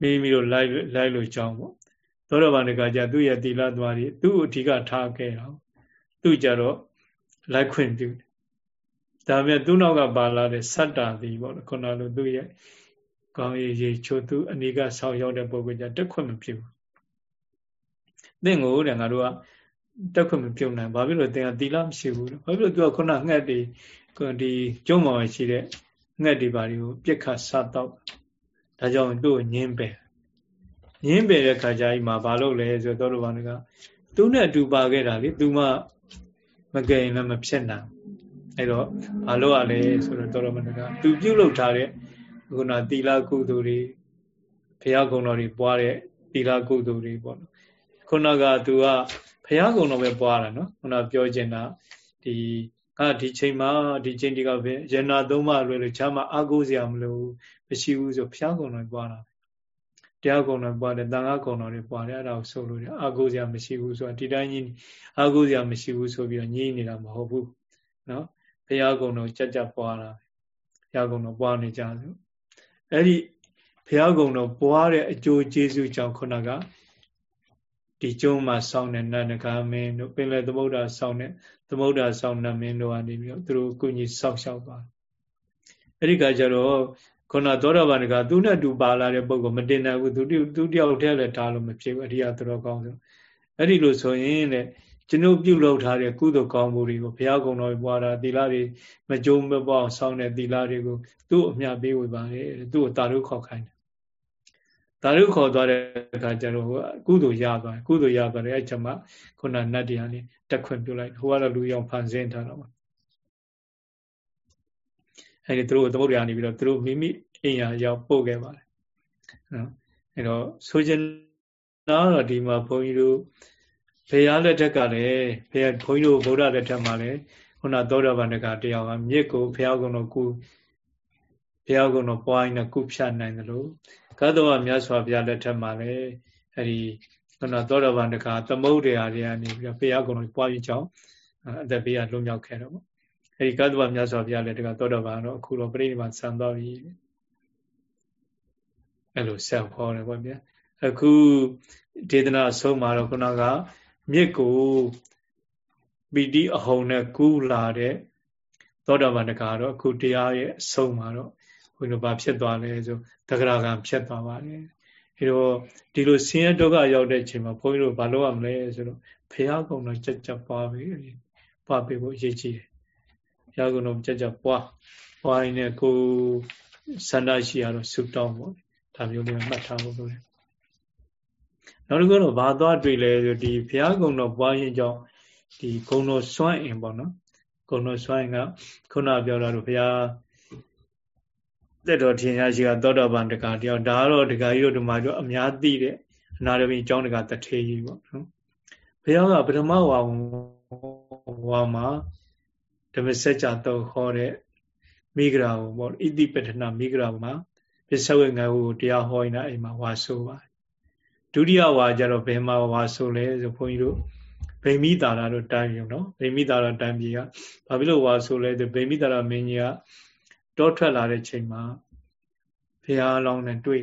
မိမိတို့လိုက်လိုက်လို့ကြောင်းပေါ့သောတော်ဘာကじゃသူ့ရဲ့သီလသွားတွေသူ့အဓိကထားခဲ့တော့သူ့ကြတော့လိုက်ခွင့်ပြုဒါပေမဲ့သူ့နောက်ကပါလာတဲ့စတ္တာတိပေါ့ခုနလိုသူ့ရဲ့ကောင်းရည်ရည်ချိုသူအနိကဆောက်ရောက်တဲ့ပုဂ္ဂိုလ်ကြတက်ခွင့်မပြုဘူးသင်ကိုတဲ့ငါတို့ကတက်ခွင့်မပြုတ်နိုင်ဘာဖြစ်လို့သင်ကသီလမရှိဘူးလဲဘာဖြစ်လို့သူကခုနငှက်တွေဒီကျုံမောင်ရှိတဲ့ငှက်တွေပါတွေကိုပြက်ခတ်စားတော့ ဒါကြောင့်သူ့ကိုညင်းပယ်ညင်းပယ်တဲ့ခါကျကြီးမှာဘာလို့လဲဆိုတော့တော်တော်ဘာကသူနဲ့အတူပါခဲ့တာလေသူမှမကယ်ရင်လည်းမဖြစ်နိုင်အဲ့တော့ဘာလို့ ਆ လဲဆိုတော့တော်တော်မနကသူပြုတ်လောက်ထားတဲ့ခုနသီလကုသိုလ်တွေဘုရားကုံတော်တွေပွားတဲ့သီလကုသိုလ်တွေပေါ့နော်ခုနကသူကဘုရားကုံတော်ပဲပွားတာနော်ခုနပြောချင်တာဒီ အာဒီချိန်မှာဒီချိန်ဒီကပဲရဏသုံးပါလွယ်လို့ချားမှာအာကိုးစရာမလိုမရှိဘူးဆိုဘုရားကုံတော်ပွားတာတရားကုံတော်ပွားတယ်တန်ခါကုံတော်တွေပွားတယ်အဲ့ဒါကိုဆိုလို့တယ်အာကိုးစရာမရှိဘူးဆိုတာဒီတိုင်းကြီးအာကိုးစရာမရှိဘူးဆိုပြီးတော့ညင်းနေတာမဟုတ်ဘူးနော်ဘုရားကုံတော်ကြက်ကြက်ပွားတာဘုရားကုံတော်ပွားနေကြတယ်အဲ့ဒီဘုရားကုံတော်ပွားတဲ့အကျိုးကျေးဇူးကြောင့်ခုနက ဒီကျုံးမှာစောင်းတဲ့နတ်နဂါမင်းတို့ပင်လယ်သမုဒ္ဒရာစောင်းတဲ့သမုဒ္ဒရာစောင်းနတ်မင်းတို့ကနေပြီးတော့သူတို့ကုညီဆောက်ရှောက်သွားအဲ့ဒီကကြတော့ခုနသောတာပန်ကသူနဲ့တူပါလာတဲ့ပုံကမတင်နိုင်ဘူးသူသူတယောက်တည်းလည်းထားလို့မဖြစ်ဘူးအရိယာသူတော်ကောင်းဆိုအဲ့ဒီလိုဆိုရင်တဲ့ကျွန်ုပ်ပြုလုပ်ထားတဲ့ကုသိုလ်ကောင်းမှုတွေကိုဘုရားကုံတော်ပွားတာသီလတွေမကြုံမပေါ့ဆောင်းတဲ့သီလတွေကိုသူ့အမြပေးဝေပါတယ်သူ့ကိုတာရုခေါ်ခိုင်းတယ် တာရုခေါ်သွားတဲ့အခါကျတော့ကုသိုလ်ရသွားကုသိုလ်ရသွားတယ်အဲ့ချက်မှခုနနတ်တရားနေတက်ခွင့်ပြုလိုက်ဟိုကတော့လူရောင်ဖန်ဆင်းထားတော့ပါအဲ့ဒီသူတို့သမုဒ္ဒရာနေပြီးတော့သူတို့မိမိအိမ်ရာရောက်ပို့ခဲ့ပါတယ်နော်အဲ့တော့ဆိုချင်တော့ဒီမှာဘုန်းကြီးတို့ဘုရားလက်ထက်ကလည်းဘုရားဘုန်းကြီးတို့ဗုဒ္ဓလက်ထက်မှာလည်းခုနသောတာပန်တကတရားကမြစ်ကိုဘုရားကုံတော်ကုဘုရားကုံတော်ပွားရင်ကုဖြတ်နိုင်တယ်လို့က သောမြတ်စွာဘုရားလက်ထက်မှာလည်းအဲဒီခုနသောတာပန်တကသမုဒ္ဒရာတွေကနေပြီးတော့ဘုရားကုံတော်ပွားရင်ကြောင့်အသက်ဘေးကလွတ်မြောက်ခဲ့တော့ပေါ့အဲဒီကသောမြတ်စွာဘုရားလက်ထက်ကသောတာပန်တော့အခုတော့ပြိဋိဘံဆံသွားပြီအဲ့လိုဆက်ဟောတယ်ပေါ့ဗျာအခုဒေသနာအဆုံးမှာတော့ခုနကမြစ်ကိုပီတိအဟုန်နဲ့ကူးလာတဲ့သောတာပန်တကာတော့အခုတရားရဲ့အဆုံးမှာတော့ ဘုရားဘာဖြစ်သွားလဲဆိုတဂရကံဖြစ်သွားပါတယ်အဲတော့ဒီလိုဆင်းရဲဒုက္ခရောက်တဲ့အချိန်မှာဘုန်းကြီးတို့ဘာလုပ်ရမလဲဆိုတော့ဖះကုံတော့ကြက်ကြက်ပွားပြီးပွားပေးဖို့အရေးကြီးတယ်ဘုရားကုံတော်ကြကြပွားပွားရင်းနဲ့ကိုဆန္ဒရှိရတော့ဆုတောင်းပေါ့ဒါမျိုးလေးမှတ်ထားဖို့လိုတယ်နောက်တစ်ခုတော့ဘာသွားတွေ့လဲဆိုဒီဘုရားကုံတော်ပွားရင်ကြောင့်ဒီဂုံတော်စွန့်အင်ပေါ့နော်ဂုံတော်စွန့်အင်ကခုနပြောတာတော့ဘုရား တက်တော်ထင်ရှားရှိကသောတော်ပန်တကာတယောက်ဒါကတော့တကာကြီးတို့ဒီမှာတော့အများသိတဲ့အနာရမီအကြောင်းတကာတထေကြီးပေါ့နော်ဘုရားကပထမဝါဝါမှာဓမ္မစကြာတော့ခေါ်တဲ့မိဂရာကိုပေါ့ဣတိပတ္ထနာမိဂရာမှာပစ္စဝေငါကိုတရားဟောနေတာအိမ်မှာဝါဆိုပါဒုတိယဝါကျတော့ဘယ်မှာဝါဆိုလဲဆိုဘုန်းကြီးတို့ဗိမိတာရတို့တိုင်းရုံနော်ဗိမိတာရတိုင်းပြည်ကဘာဖြစ်လို့ဝါဆိုလဲဆိုဗိမိတာရမင်းကြီးက တောထွက်လာတဲ့ချိန်မှာဘုရားလောင်းနဲ့တွေ့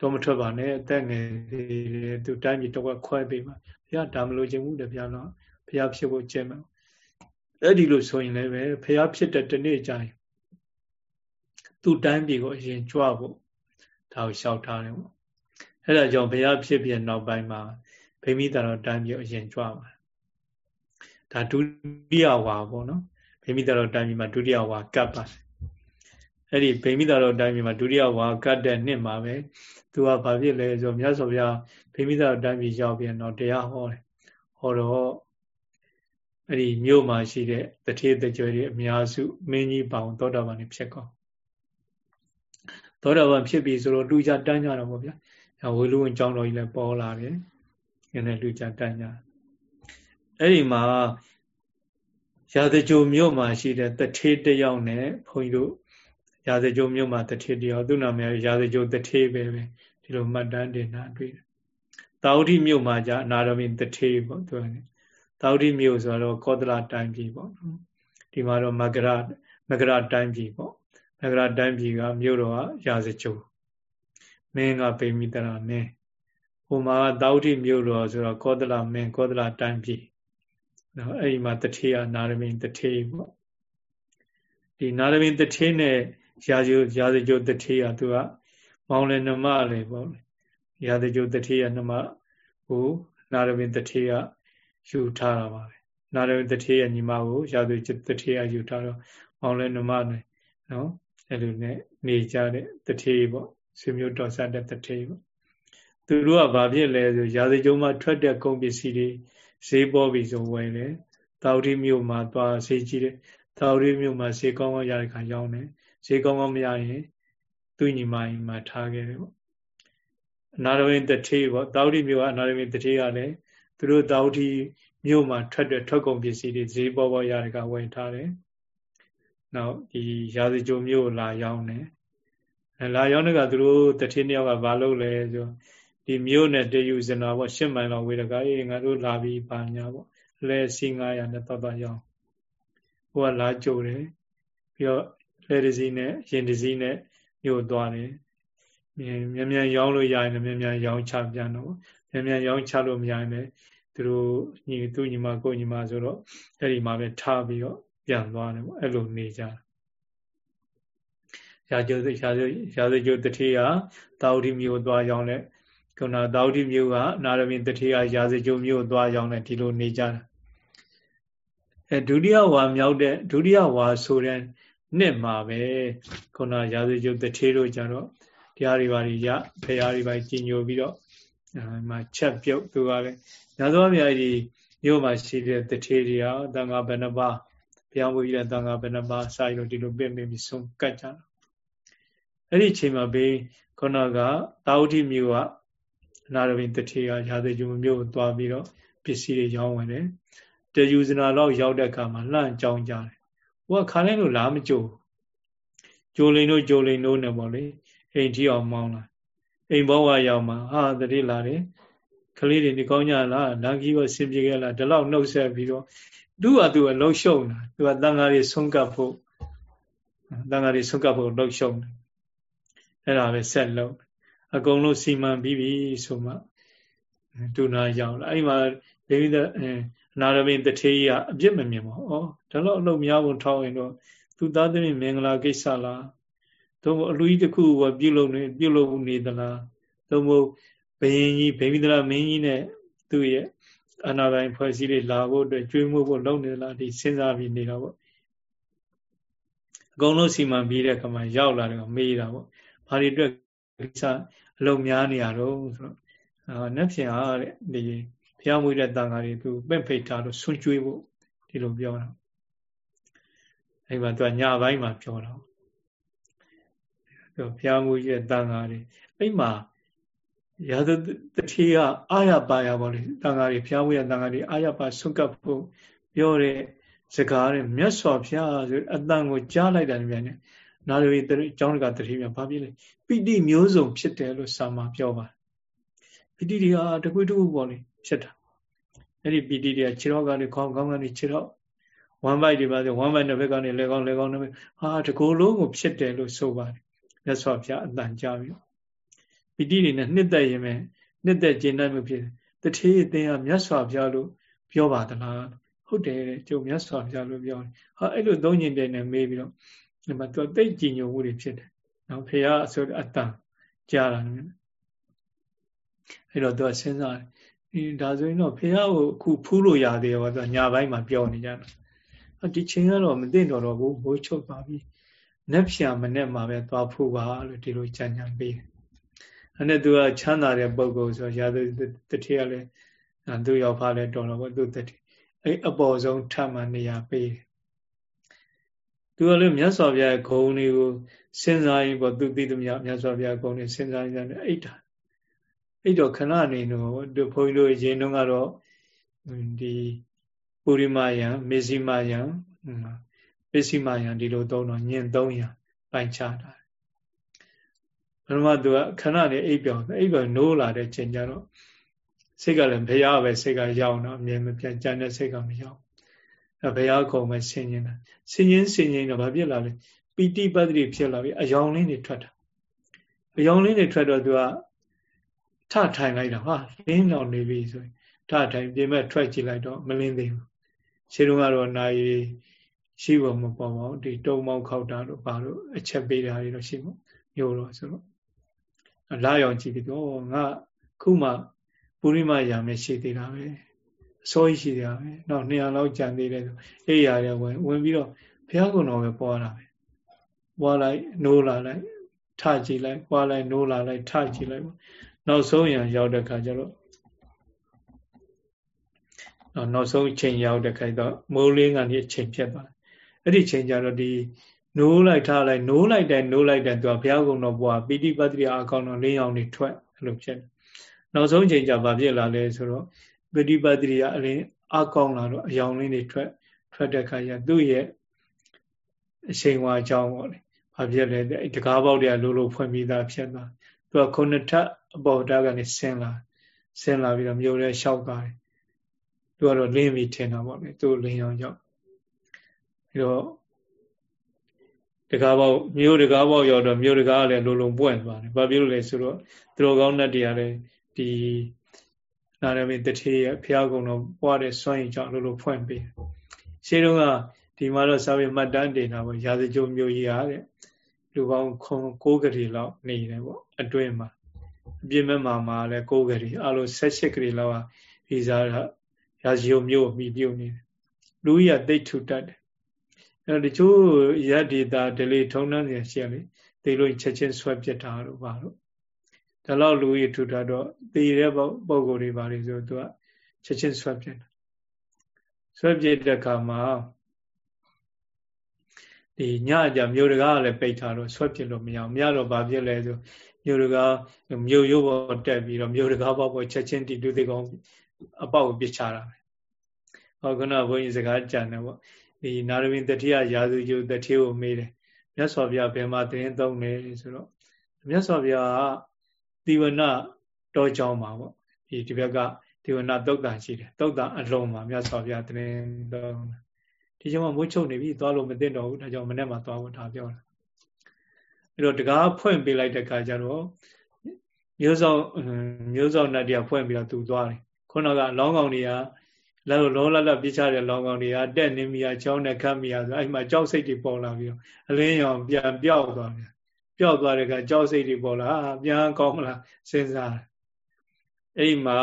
တော့မထွက်ပါနဲ့အသက်ငယ်သေးတယ်သူတိုင်းပြည်တော့ခွဲပေးပါဘုရားဒါမလို့ခြင်းဘူးတဲ့ဘုရားလောင်းဘုရားဖြစ်ဖို့ကျင့်မယ်အဲ့ဒီလိုဆိုရင်လည်းပဲဘုရားဖြစ်တဲ့တနေ့ကျရင်သူ့တိုင်းပြည်ကိုအရင်ကြွဖို့ဒါကိုလျှောက်ထားတယ်ပေါ့အဲ့ဒါကြောင့်ဘုရားဖြစ်ပြနောက်ပိုင်းမှာဗိမိတာတော်တိုင်းပြည်အရင်ကြွပါဒါဒုတိယဝါပေါ့နော် ဗိမိတာတော်တိုင်းပြည်မှာဒုတိယဝါကပ်ပါတယ်အဲ့ဒီဗိမိတာတော်တိုင်းပြည်မှာဒုတိယဝါကတ်တဲ့နှစ်မှာပဲသူကဘာဖြစ်လဲဆိုမြတ်စွာဘုရားဗိမိတာတော်တိုင်းပြည်ရောက်ပြန်တော့တရားဟောတယ်ဟောတော့အဲ့ဒီမြို့မှာရှိတဲ့တထေးတကြွယ်တွေအများစုမင်းကြီးပေါင်သောတာပန်တွေဖြစ်ကောသောတာပန်ဖြစ်ပြီဆိုတော့လူကြတန်းကြတော့ဗောဗျာဝေလူဝင်ကျောင်းတော်ကြီးလည်းပေါ်လာတယ်။ဒီနေ့လူကြတန်းကြအဲ့ဒီမှာ ရာဇကြိုမြို့မှာရှိတဲ့တထေးတယောက်နဲ့ဘုန်းကြီးတို့ရာဇကြိုမြို့မှာတထေးတယောက်သူ့နာမည်ရာဇကြိုတထေးပဲပဲဒီလိုမှတ်တမ်းတင်တာတွေ့တယ်။တာဝတိမြို့မှာじゃအနာရမင်းတထေးပေါ့သူကတာဝတိမြို့ဆိုတော့ကောသလတိုင်းပြည်ပေါ့ဒီမှာတော့မကရမကရတိုင်းပြည်ပေါ့မကရတိုင်းပြည်ကမြို့တော်ကရာဇကြိုမင်းကဗိမိတရာမင်းဟိုမှာတာဝတိမြို့တော်ဆိုတော့ကောသလမင်းကောသလတိုင်းပြည် နော်အဲ့ဒီမှာတထေးကနာရမင်းတထေးပေါ့ဒီနာရမင်းတထေးနဲ့ရာဇရာဇကြိုတထေးကသူကမောင်လည်းနှမလည်းပေါ့ရာဇကြိုတထေးကနှမဟိုနာရမင်းတထေးကယူထားတာပါပဲနာရတထေးရဲ့ညီမကိုရာသူတထေးကယူထားတော့မောင်လဲနမနဲ့နော်အဲ့လိုနဲ့နေကြတဲ့တထေးပေါ့ဆွေမျိုးတော်ဆက်တဲ့တထေးပေါ့သူတို့ကဘာဖြစ်လဲဆိုရာဇကြုံမှာထွက်တဲ့ကုန်ပစ္စည်းတွေ ဈေးပေါ်ပြီဆိုဝယ်တယ်တာဝတိမြို့မှာသွားဈေးကြီးတယ်တာဝတိမြို့မှာဈေးကောင်းကောင်းရတဲ့ခါရောင်းတယ်ဈေးကောင်းကောင်းမရရင်သူ့ညီမကြီးမှာထားခဲ့တယ်ပေါ့အနာရဝင်းတထေးပေါ့တာဝတိမြို့ကအနာရဝင်းတထေးကလည်းသူတို့တာဝတိမြို့မှာထွက်တဲ့ထွက်ကုန်ပစ္စည်းတွေဈေးပေါ်ပေါ်ရတဲ့ကဝယ်ထားတယ်။နောက်ဒီရာဇကြိုမြို့လာရောက်တယ်။လာရောက်တဲ့ကသူတို့တထင်းတယောက်ကဘာလုပ်လဲဆို ဒီမြို့နဲ့တယူစနာပေါ့ရှစ်မိုင်လောက်ဝေးတကအေးငါတို့လာပြီးပါညာပေါ့လဲစီ900နဲ့တော့တော့ရောက်ဟိုကလာကြိုတယ်ပြီးတော့လဲတစည်းနဲ့ရင်တစည်းနဲ့မြို့သွားတယ်မြန်မြန်ရောင်းလို့ရရင်မြန်မြန်ရောင်းချပြန်တော့မြန်မြန်ရောင်းချလို့မရရင်လည်းသူတို့ညီသူညီမကိုညီမဆိုတော့အဲ့ဒီမှာပဲထားပြီးတော့ပြန်သွားတယ်ပေါ့အဲ့လိုနေကြရာဇုရာဇုရာဇုတထေးကတာဝတိမျိုးသွားရောက်တဲ့ ခုနတာဝတိမျိုးကနာရမင်းတထေးကရာဇုမျိုးသွားရောက်တဲ့ဒီလိုနေကြတာအဲဒုတိယဝါမြောက်တဲ့ဒုတိယဝါဆိုတဲ့နှစ်မှာပဲခုနရာဇုတထေးတို့ကြတော့တရားတွေပါရဖရာတွေပါကြီးညိုပြီးတော့မှာချက်ပြုတ်သူကလည်းညသောအများကြီးမြို့မှာရှိတဲ့တထေးတွေကတန်ခါဘယ်နှပါဘုရားမူကြီးတဲ့တန်ခါဘယ်နှပါစာရီလို့ဒီလိုပြင်ပြီးဆုံးကတ်ကြတာအဲ့ဒီချိန်မှာဘေးခုနကတာဝတိမြို့က အနာရဝင်းတထေးကရာဇဂျုံမြို့ကိုသွားပြီးတော့ပစ္စည်းတွေရောင်းဝင်တယ်တယူဇနာလောက်ရောက်တဲ့အခါမှာလှန့်ကြောင်းကြတယ်ဟိုကခါလဲလို့လာမကြိုကြိုလိန်တို့ကြိုလိန်တို့နဲ့ပေါ့လေအိမ်ထီအောင်မောင်းလာအိမ်ဘောကရောက်မှာဟာတတိလာတယ်ကလေးတွေဒီကောင်းကြလားလမ်းကြီးကိုဆင်ပြေခဲ့လားဒီလောက်နှုတ်ဆက်ပြီးတော့သူ့ဟာသူ့အလုံးရှုံတာသူကတန်ဃာတွေဆုံးကပ်ဖို့တန်ဃာတွေဆုံးကပ်ဖို့လှုပ်ရှုံတယ်အဲ့ဒါပဲဆက်လုံး အကုန်လုံးစီမံပြီးပြီဆိုမှဒုနာရောက်လာအဲ့မှာဒေဝိဒအနာရမင်းတထေးကြီးကအပြစ်မမြင်ပါဘူး။ဩဒါတော့အလုပ်များဖို့ထောင်းရင်တော့သူသားသမီးမင်္ဂလာကိစ္စလားသို့မဟုတ်အလူကြီးတစ်ခုကပြုလုပ်နေပြုလုပ်နေသလားသို့မဟုတ်ဘယင်ကြီးဗိမိဒရာမင်းကြီးနဲ့သူ့ရဲ့အနာပိုင်ဖွဲ့စည်းတွေလာဖို့အတွက်ကြွေးမှုဖို့လုပ်နေသလားဒီစဉ်းစားပြီးနေတာပေါ့ကုန်လုံးစီမံပြီးတဲ့ခါမှာရောက်လာတယ်မေးတာပေါ့ဘာတွေအတွက် ကိစ္စအလုံးများနေရတော့ဆိုတော့အာနက်ဖြင်အားတဲ့ဒီဘုရားမွေးတဲ့တန်ဃာတွေသူပင့်ဖိတ်ထားလို့ဆွကျွေးဖို့ဒီလိုပြောတာအဲ့မှာသူကညပိုင်းမှာပြောတာသူဘုရားမူကြီးရဲ့တန်ဃာတွေအဲ့မှာရာဇတတိကအာရပါရပါလေတန်ဃာတွေဘုရားမူရဲ့တန်ဃာတွေအာရပါဆွတ်ကပ်ဖို့ပြောတဲ့စကားတွေမြတ်စွာဘုရားဆိုအတန်ကိုကြားလိုက်တယ်မြန်နေ နာရီတအကြောင်းကတတိမြန်ဘာဖြစ်လဲပိဋိမျိုးစုံဖြစ်တယ်လို့စာမှာပြောပါပိဋိတွေဟာတကွေးတကွပေါ့လေဖြစ်တာအဲ့ဒီပိဋိတွေကခြေတော့ကနေခေါင်းခေါင်းကနေခြေတော့ဝမ်ဘိုက်တွေပါဆိုဝမ်ဘိုက်တစ်ဘက်ကနေလေကောင်းလေကောင်းတစ်ဘက်ဟာတကူလုံးကိုဖြစ်တယ်လို့ဆိုပါတယ်မြတ်စွာဘုရားအတန်ကြားပြီးပီတိတွေနဲ့နှစ်သက်ရင်ပဲနှစ်သက်ကျင်တတ်မှုဖြစ်တယ်တထေးအသင်ကမြတ်စွာဘုရားလို့ပြောပါသလားဟုတ်တယ်ကျုပ်မြတ်စွာဘုရားလို့ပြောတယ်ဟာအဲ့လိုသုံးညင်တဲ့နဲ့မေးပြီးတော့ ဒီမှာသူတိတ်ကြည်ညိုမှုတွေဖြစ်တယ်နော်ဘုရားဆိုတဲ့အတန်ကြားတာနော်အဲ့တော့သူကစဉ်းစားတယ်ဒီဒါဆိုရင်တော့ဘုရားကိုအခုဖူးလို့ရသေးရောသူညာဘက်မှာပြောနေကြတာဒီချိန်ကတော့မသိတော့တော့ဘူးဘိုးချုပ်ပါပြီ။နက်ဖြာမနဲ့မှာပဲသွားဖို့ပါလို့ဒီလိုကြံ့ကြံ့ပေးတယ်။အဲ့နဲ့သူကချမ်းသာတဲ့ပုဂ္ဂိုလ်ဆိုရာဇတတိကလည်းသူရောက်ဖားလဲတော်တော့သူတတိအဲ့အပေါ်ဆုံးထမှနေရာပေးတယ်။ သူကလည်းမြတ်စွာဘုရားဂုံတွေကိုစဉ်းစားရင်ပေါ့သူသိသမျှမြတ်စွာဘုရားဂုံတွေစဉ်းစားရင်အိတ်တာအဲ့တော့ခဏနေတော့သူဘုန်းကြီးတို့ရင်တော့ကတော့ဒီပုရိမယံမေဇိမယံပစ္စည်းမယံဒီလိုသုံးတော့ညင်300ပိုင်းခြားတာဘယ်မှာသူကခဏနေအိပ်ပြောင်းအိပ်ပြောင်းနိုးလာတဲ့ချိန်ကျတော့စိတ်ကလည်းဘုရားပဲစိတ်ကရောက်တော့အမြဲမပြတ်ကြံတဲ့စိတ်ကမရောက်အဲ ဘုရားခုံပဲဆင်ញင်တာဆင်ញင်ဆင်ញင်တော့ဘာဖြစ်လာလဲပီတိပတ္တိဖြစ်လာပြီအယောင်လေးတွေထွက်တာအယောင်လေးတွေထွက်တော့သူကထထိုင်လိုက်တာဟာလင်းတော်နေပြီဆိုရင်ထထိုင်ပြင်မဲ့ထွက်ကြည့်လိုက်တော့မလင်းသေးဘူးရှင်းတော့ကတော့နိုင်ရှိဖို့မပေါ်ပါဘူးဒီတုံမောက်ခောက်တာတို့ဘာလို့အချက်ပေးတာတွေတော့ရှိမို့မျိုးတော့ဆိုတော့လာရောင်ကြည့်ပြီးတော့ငါခုမှပုရိမရာမယ်ရှိသေးတာပဲအ စိုးရရှိသေးတာပဲနောက်200လောက်ကြံသေးတယ်ဆိုအေးရတယ်ဝင်ဝင်ပြီးတော့ဘုရားကုံတော်ပဲပွားတာပဲပွားလိုက်နိုးလာလိုက်ထကြည့်လိုက်ပွားလိုက်နိုးလာလိုက်ထကြည့်လိုက်နောက်ဆုံးရရောက်တဲ့ခါကျတော့နောက်ဆုံးချိန်ရောက်တဲ့ခါကျတော့မိုးလင်းကနေချိန်ဖြစ်သွားတယ်အဲ့ဒီချိန်ကျတော့ဒီနိုးလိုက်ထားလိုက်နိုးလိုက်တယ်နိုးလိုက်တယ်သူကဘုရားကုံတော်ဘွားပိဋိပတ္တိအကောင်တော်လင်းအောင်နေထွက်အဲ့လိုဖြစ်နောက်ဆုံးချိန်ကျဘာဖြစ်လာလဲဆိုတော့ ပိဋိပတ္တိအလင်းအကောင်လာတော့အယောင်လေးတွေထွက်ထွက်တဲ့ခါကျသူ့ရဲ့အချိန်ဝါအကြောင်းပေါ့လေဘာဖြစ်လဲတကားပေါက်တွေကလိုလိုဖွင့်ပြီးသားဖြစ်သွားသူကခုနှစ်ထပ်အပေါ်တားကနေဆင်းလာဆင်းလာပြီးတော့မြို့ထဲလျှောက်သွားတယ်သူကတော့လင်းပြီးထင်တာပေါ့လေသူ့လင်းအောင်ကြောင့်ပြီးတော့တကားပေါက်မြို့တကားပေါက်ရောက်တော့မြို့တကားကလည်းလုံလုံပွင့်သွားတယ်။ဘာဖြစ်လို့လဲဆိုတော့သူတော်ကောင်းတဲ့တရားလည်းဒီ နာရမင်းတထေရဖျားကုံတော့ပွားတဲ့စွန့်ရင်ကြောင့်လုံလုံဖွင့်ပေး။ရှင်းတော့ကဒီမှာတော့စာပေမှတ်တမ်းတင်တာပေါ့ရာဇကြိုမြို့ကြီးရတဲ့လူပေါင်းခုံ6ကလေးလောက်နေတယ်ပေါ့အတွင်းမှာအပြင်းမဲ့မှာမှာလည်း6ကလေးအလို16ကလေးလောက်ကဗီဇာရာဇကြိုမြို့မိပြုတ်နေတယ်။လူကြီးကတိတ်ထူတတ်တယ်အဲတချို့ရတ္တိတာဒလိထုံနှန်းနေရှိရလေဒီလိုချက်ချင်းဆွဲပြစ်တာလို့ပါလို့ ဒါလောက်လူကြီးထူတာတော့တည်တဲ့ပုံကိုယ်တွေပါလေဆိုသူကချက်ချင်းဆွဲပြစ်တာဆွဲပြစ်တဲ့အခါမှာဒီညကြမြို့တကားကလည်းပိတ်ထားတော့ဆွဲပြစ်လို့မရအောင်မရတော့ဘာဖြစ်လဲဆိုမြို့တကားမြို့ရိုးပေါ်တက်ပြီးတော့မြို့တကားပေါ့ပေါ့ချက်ချင်းတီတူသေးကောင်အပေါက်ကိုပစ်ချတာပဲဟောခုနဘုန်းကြီးစကားကြံတယ်ပေါ့ဒီနာရဝင်းတတိယရာဇူကျုတတိကိုမေးတယ်မြတ်စွာဘုရားဘယ်မှာတင်းသုံးလဲဆိုတော့မြတ်စွာဘုရားက တိဝနတောကြောင်းမှာပေါ့ဒီဒီဘက်ကတိဝနသုတ်တန်ရှိတယ်သုတ်တန်အလုံးမှာမြတ်စွာဘုရားတင်းသုံးတယ်ဒီချိန်မှာမွေးချုပ်နေပြီသွားလို့မသိတော့ဘူးဒါကြောင့်မနေ့မှသွားဖို့ဒါပြောတာအဲ့တော့တကားဖွင့်ပေးလိုက်တဲ့ခါကျတော့မျိုးစောင်းမျိုးစောင်းနဲ့တရားဖွင့်ပြီးတော့သူသွားတယ်ခုနကအလောင်းကောင်တွေကလောလောလလပြချတဲ့လောင်ကောင်တွေကတက်နေမိရချောင်းနဲ့ခတ်မိရဆိုအဲ့မှာကြောက်စိတ်တွေပေါ်လာပြီးတော့အလင်းရောင်ပြန်ပျောက်သွားတယ် ပျောက်သွားတဲ့အခါကြောက်စိတ်တွေပေါ်လာပြန်ကောင်းမလားစဉ်းစားအဲ့ဒီမှာ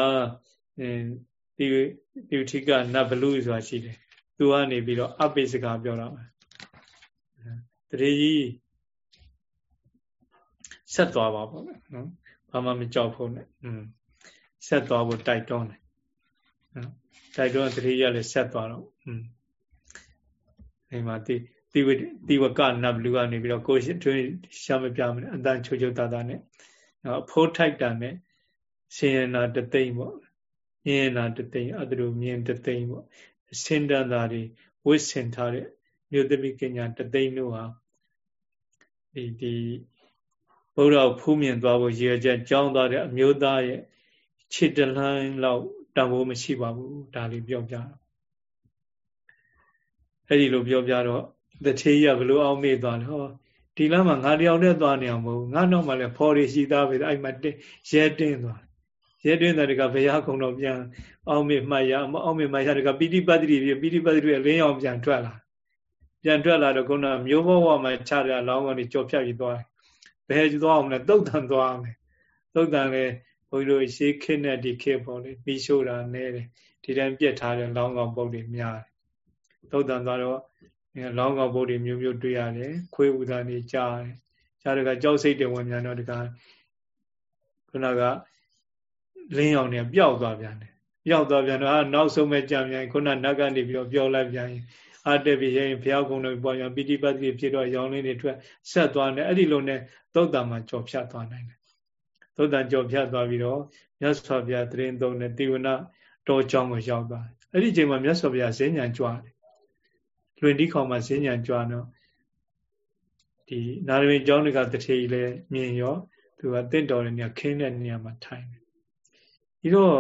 ဒီဒီထိကနတ်ဘလူဆိုတာရှိတယ်သူကနေပြီးတော့အပိစကားပြောတာ တရေကြီးဆက်သွားပါပေါ့နော်ဘာမှမကြောက်ဖို့နဲ့อืมဆက်သွားဖို့တိုက်တွန်းတယ်နော်တိုက်တွန်းတရေကြီးကလည်းဆက်သွားတော့อืมဒီမှာတိ တိဝတိဝကနဘလူကနေပြီးတော့ကိုရှိတွင်းရှာမပြမနဲ့အတန်ချိုချိုတာတာနဲ့နော်ဖိုးထိုက်တာနဲ့ရှင်ရနာတသိမ့်ပေါ့မြင်နာတသိမ့်အတူမြင်တသိမ့်ပေါ့အစင်တန်တာတွေဝိစင်ထားတဲ့မြို့သမီးကညာတသိမ့်တို့ဟာဒီဒီဘုရားဖူးမြင်သွားဖို့ရည်ရွယ်ချက်ကြောင်းသွားတဲ့အမျိုးသားရဲ့ခြေတလှမ်းလောက်တန်ဖိုးမရှိပါဘူးဒါလေးပြောပြတော့အဲ့ဒီလိုပြောပြတော့ တထေးရဘလို့အောင်မေ့သွားလဲဟောဒီလမ်းမှာငါတယောက်တည်းသွားနေအောင်မဟုတ်ငါနောက်မှလည်းဖော်ရရှိသားပဲအဲ့မှာရဲတင်းသွားရဲတင်းတဲ့ကဘုရားကုံတော်ပြန်အောင်မေ့မှတ်ရမအောင်မေ့မှတ်ရတကပိဋိပတ်တိပြပိဋိပတ်တိအလင်းအောင်ပြန်ထွက်လာပြန်ထွက်လာတော့ခုနမျိုးဘဝမှာခြားရလောင်းကနေကြော်ဖြတ်ပြီးသွားတယ်ဘယ်သွားအောင်လဲတုတ်တန်သွားအောင်လဲတုတ်တန်လေဘုန်းကြီးတို့ရှေးခေတ်နဲ့ဒီခေတ်ပေါ့လေပြီးရှို့တာနဲတယ်ဒီတိုင်းပြက်ထားတဲ့လောင်းကောင်ပုတ်တွေများတယ်တုတ်တန်သွားတော့ လောင်းကောင်ပုတ်တွေမျိုးမျိုးတွေ့ရတယ်ခွေးဥဒာနေကြားတယ်ကြားတကကြောက်စိတ်တွေဝင်မြန်တော့တကခုနကလင်းအောင်နေပျောက်သွားပြန်တယ်ပျောက်သွားပြန်တော့အာနောက်ဆုံးပဲကြံပြန်ခုနနတ်ကနေပြီးတော့ပြောလိုက်ပြန်ရင်အာတက်ပြီးရင်ဘုရားကုံတော်ပေါ်ပြန်ပိဋိပတ်တိဖြစ်တော့ရောင်လေးတွေထွက်ဆက်သွားတယ်အဲ့ဒီလိုနဲ့သုတ်တံမှာကြော်ဖြတ်သွားနိုင်တယ်သုတ်တံကြော်ဖြတ်သွားပြီးတော့မြတ်စွာဘုရားတရင်သုံးတဲ့တိဝနတော်ကြောင်းကိုရောက်သွားတယ်အဲ့ဒီချိန်မှာမြတ်စွာဘုရားဈဉ္ဉံကြွတယ် လွင်ဒီခေါင်မှာဈဉ္ဉံကြွတော့ဒီနာရဝင်ကျောင်းတွေကတထေကြီးလည်းမြင်ရောသူကတင့်တော်တဲ့နေရာခင်းတဲ့နေရာမှာထိုင်တယ်ဒီတော့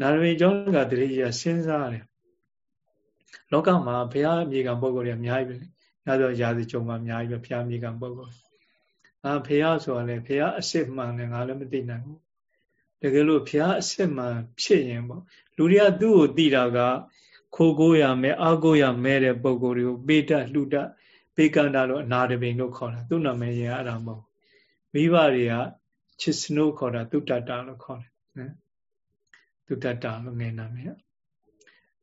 နာရဝင်ကျောင်းကတထေကြီးကစဉ်းစားတယ်လောကမှာဘုရားအမိကပုဂ္ဂိုလ်တွေအများကြီးပဲ။ညသောရာဇကြုံမှာအများကြီးပဲဘုရားအမိကပုဂ္ဂိုလ်။အာဘုရားဆိုတာလေဘုရားအစစ်မှန်တယ်ငါလည်းမသိနိုင်ဘူး။တကယ်လို့ဘုရားအစစ်မှန်ဖြစ်ရင်ပေါ့လူတွေကသူ့ကိုသိတာက ခိုးကိုရမယ်အာကိုရမယ်တဲ့ပုဂ္ဂိုလ်တွေကိုပေးတတ်လှူတတ်ပေးကန္တာလို့အနာတပိန်လို့ခေါ်တာသူ့နာမည်ရင်အဲ့ဒါမဟုတ်မိဘတွေကချစ်စနိုးခေါ်တာသူတတ္တလို့ခေါ်တယ်နော်သူတတ္တလို့ငယ်နာမည်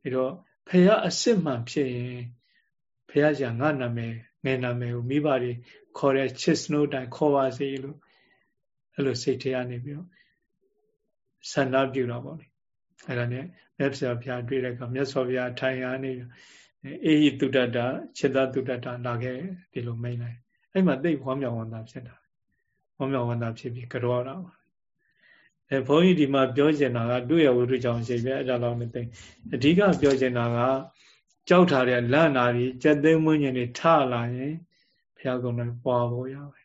အဲ့တော့ဖះအစ်စ်မှန်ဖြစ်ရင်ဖះじゃငါနာမည်ငယ်နာမည်ကိုမိဘတွေခေါ်တဲ့ချစ်စနိုးတိုင်းခေါ်ပါစေလို့အဲ့လိုစိတ်ထဲကနေပြီးတော့ဆန္ဒပြုတော့ပေါ့လေ အဲ့ဒါနဲ့မြတ်စွာဘုရားတွေ့တဲ့အခါမြတ်စွာဘုရားထိုင်ရနေအေဟိတုတ္တတာจิตတုတ္တတာလာခဲ့ဒီလိုမိန်လိုက်အဲ့မှာသိဝမ်းမြောက်ဝမ်းသာဖြစ်တာဝမ်းမြောက်ဝမ်းသာဖြစ်ပြီးကြောတာပါအဲဘုန်းကြီးဒီမှာပြောချင်တာကတွေ့ရဝိရုကြောင့်ရှိပဲအဲ့ဒါတော့မသိအဓိကပြောချင်တာကကြောက်ထားတဲ့လန့်နာကြီးစက်သိမ်းမွင်းညင်တွေထလာရင်ဘုရားကုံနဲ့ပွားဖို့ရပါ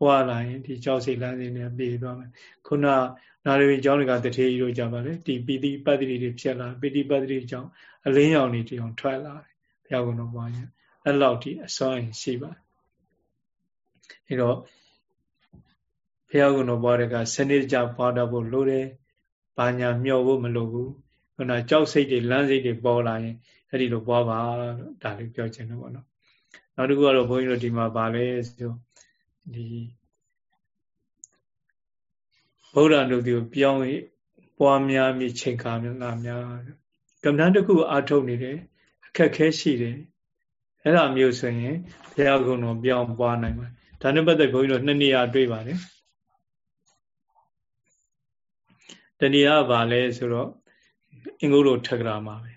ပွားလာရင်ဒီကြောက်စိတ်လမ်းစဉ်တွေပြေသွားမယ်ခုန နာရီကျောင်းတွေကတထေးကြီးတို့ကြပါလေဒီပီတိပတ္တိတွေဖြစ်လာပီတိပတ္တိကြောင့်အလင်းရောင်တွေတောင်ထွက်လာတယ်ဘုရားကုံတော်ပွားရင်အဲ့လောက်ထိအစွမ်းရှိပါတယ်အဲတော့ဘုရားကုံတော်ပွားတဲ့ကစနစ်ကြပွားတော့ဖို့လိုတယ်။ဘာညာမျှော်ဖို့မလိုဘူး။ခုနကြောက်စိတ်တွေလမ်းစိတ်တွေပေါ်လာရင်အဲ့ဒီလိုပွားပါလို့ဒါလေးပြောချင်တယ်ပေါ့နော်။နောက်တစ်ခုကတော့ဘုန်းကြီးတို့ဒီမှာဗာလဲဆိုဒီ ဗုဒ္ဓံတို့ဒီကိုပြောင်းရင်ပွားများမိချိန်ခါများများကမ္ဘာတစ်ခုအာထုတ်နေတယ်အခက်ခဲရှိတယ်အဲ့ဒါမျိုးဆိုရင်ဘုရားကုံတော်ပြောင်းပွားနိုင်မှာဒါနဲ့ပတ်သက်ဘုန်းကြီးတို့နှစ်နေရာတွေ့ပါတယ်တဏှာဘာလဲဆိုတော့အင်္ဂုတ္တထက္ကရာမှာပဲ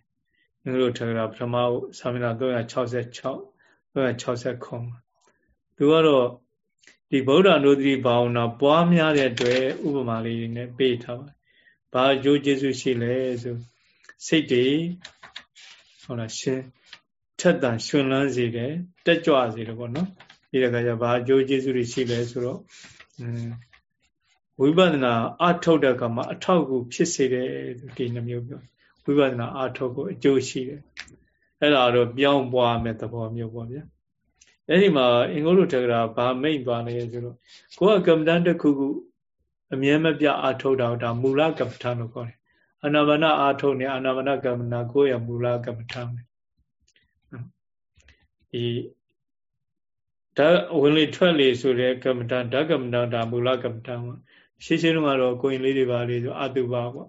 အင်္ဂုတ္တထက္ကရာပထမသာမဏေ366 360ခုမှာသူကတော့ ဒီဗုဒ္ဓနုဒတိဘာဝနာပွားများတဲ့အတွက်ဥပမာလေးနဲ့ပေးထားပါဘာအကျိုးကျေးဇူးရှိလဲဆိုစိတ်တွေဟုတ်လားရှင်ထက်တန်ရှင်လန်းစေတယ်တက်ကြွစေတယ်ပေါ့နော်ဒီတခါကျဘာအကျိုးကျေးဇူးတွေရှိလဲဆိုတော့อืมဝိပဿနာအထုတ်တဲ့ကမှာအထောက်ကိုဖြစ်စေတယ်ဒီနှမျိုးပြောဝိပဿနာအထုတ်ကိုအကျိုးရှိတယ်အဲ့ဒါတော့ပြောင်းပွားမဲ့သဘောမျိုးပေါ့ဗျာ အဲ့ဒီမှာအင်္ဂုတ္တထကရာဗာမိတ်သွားနေဆိုတော့ကိုယ်ကကမ္မဋ္ဌာန်းတစ်ခုခုအမြဲမပြအထုတ်တာဒါမူလကမ္မဋ္ဌာန်းလို့ခေါ်တယ်အနာဘာနာအထုတ်နေအနာဘာနာကမ္မနာကိုယ့်ရဲ့မူလကမ္မဋ္ဌာန်းပဲဒီဓာဝင်လေထွက်လေဆိုတဲ့ကမ္မဋ္ဌာန်းဓာကမ္မဋ္ဌာန်းဒါမူလကမ္မဋ္ဌာန်းရှင်းရှင်းတော့ကတော့ကိုရင်လေးတွေပါလေးဆိုအတုပါပေါ့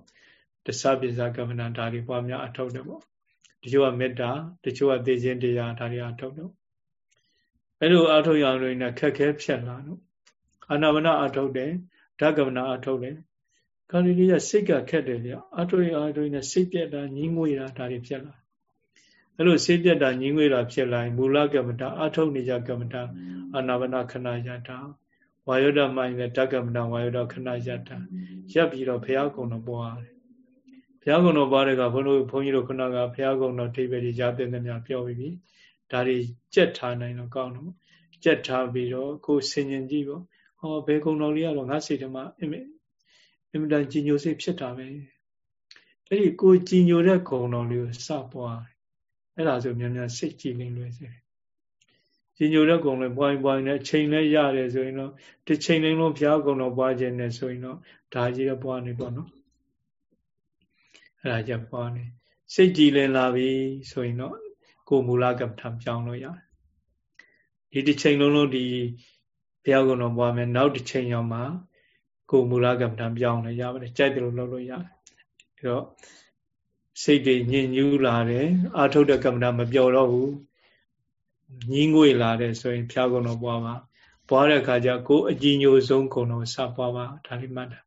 တသပိဇာကမ္မနာဒါတွေပွားများအထောက်တယ်ပေါ့တချို့ကမေတ္တာတချို့ကသိခြင်းတရားဒါတွေအထောက်တော့ အဲ့လိုအာထုတ်ရအောင်လို့နေခက်ခဲဖြတ်လာတော့အာနာမနာအာထုတ်တယ်ဓကမနာအာထုတ်တယ်ခါလီလေးကစိတ်ကခက်တယ်ဗျအာထုတ်ရအာထုတ်နေစိတ်ပြက်တာညင်းငွေတာဒါတွေဖြစ်လာအဲ့လိုစိတ်ပြက်တာညင်းငွေတာဖြစ်လာရင်မူလကမ္မတာအာထုတ်နေကြကမ္မတာအာနာမနာခဏယတာဝါယောဒမိုင်းနဲ့ဓကမ္မတာဝါယောဒခဏယတာရပ်ပြီးတော့ဘုရားကုံတော်ပွားတယ်ဘုရားကုံတော်ပွားတဲ့ကဘုန်းတော်ဘုန်းကြီးတို့ခုနကဘုရားကုံတော်ထိပ်ပဲကြီးကြားတဲ့မြတ်ပြောပြီးပြီ ဒါတွေကြက်ထားနိုင်တော့ကောင်းတော့ကြက်ထားပြီးတော့ကိုယ်ဆင်ញင်ကြည့်ပေါ့ဟောဘယ်ကုံတော်လေးကတော့ငါစိတ်ထဲမှာအင်အင်မတန်ကြီးညိုစိတ်ဖြစ်တာပဲအဲ့ဒီကိုကြီးညိုတဲ့ကုံတော်လေးကိုစပွားအဲ့ဒါဆိုမြန်မြန်စိတ်ကြည်လင်လွယ်စေကြီးညိုတဲ့ကုံလေးပွားရင်ပွားရင်လည်းချိန်လည်းရတယ်ဆိုရင်တော့တစ်ချိန်လုံးလုံးဘုရားကုံတော်ပွားခြင်းနဲ့ဆိုရင်တော့ဒါကြီးတော့ပွားနေပေါ့နော်အဲ့ဒါကြပွားနေစိတ်ကြည်လင်လာပြီဆိုရင်တော့ ကိုမူလကပ္ပထပြောင်းလို့ရတယ်ဒီတစ်ချိန်လုံးလုံးဒီဘုရားကုံတော်ပွားမယ်နောက်တစ်ချိန်ရောက်မှကိုမူလကပ္ပထပြောင်းလဲရပါတယ်ကြိုက်တယ်လို့လုပ်လို့ရတယ်အဲတော့စိတ်တွေညင်ညူးလာတယ်အာထုတ်တဲ့ကမ္မဋ္ဌမပြောတော့ဘူးညင်းငွေလာတယ်ဆိုရင်ဘုရားကုံတော်ပွားပါပွားတဲ့အခါကျကိုအကြည်ညိုဆုံးကုံတော်စပွားပါဒါလေးမှတ်တာ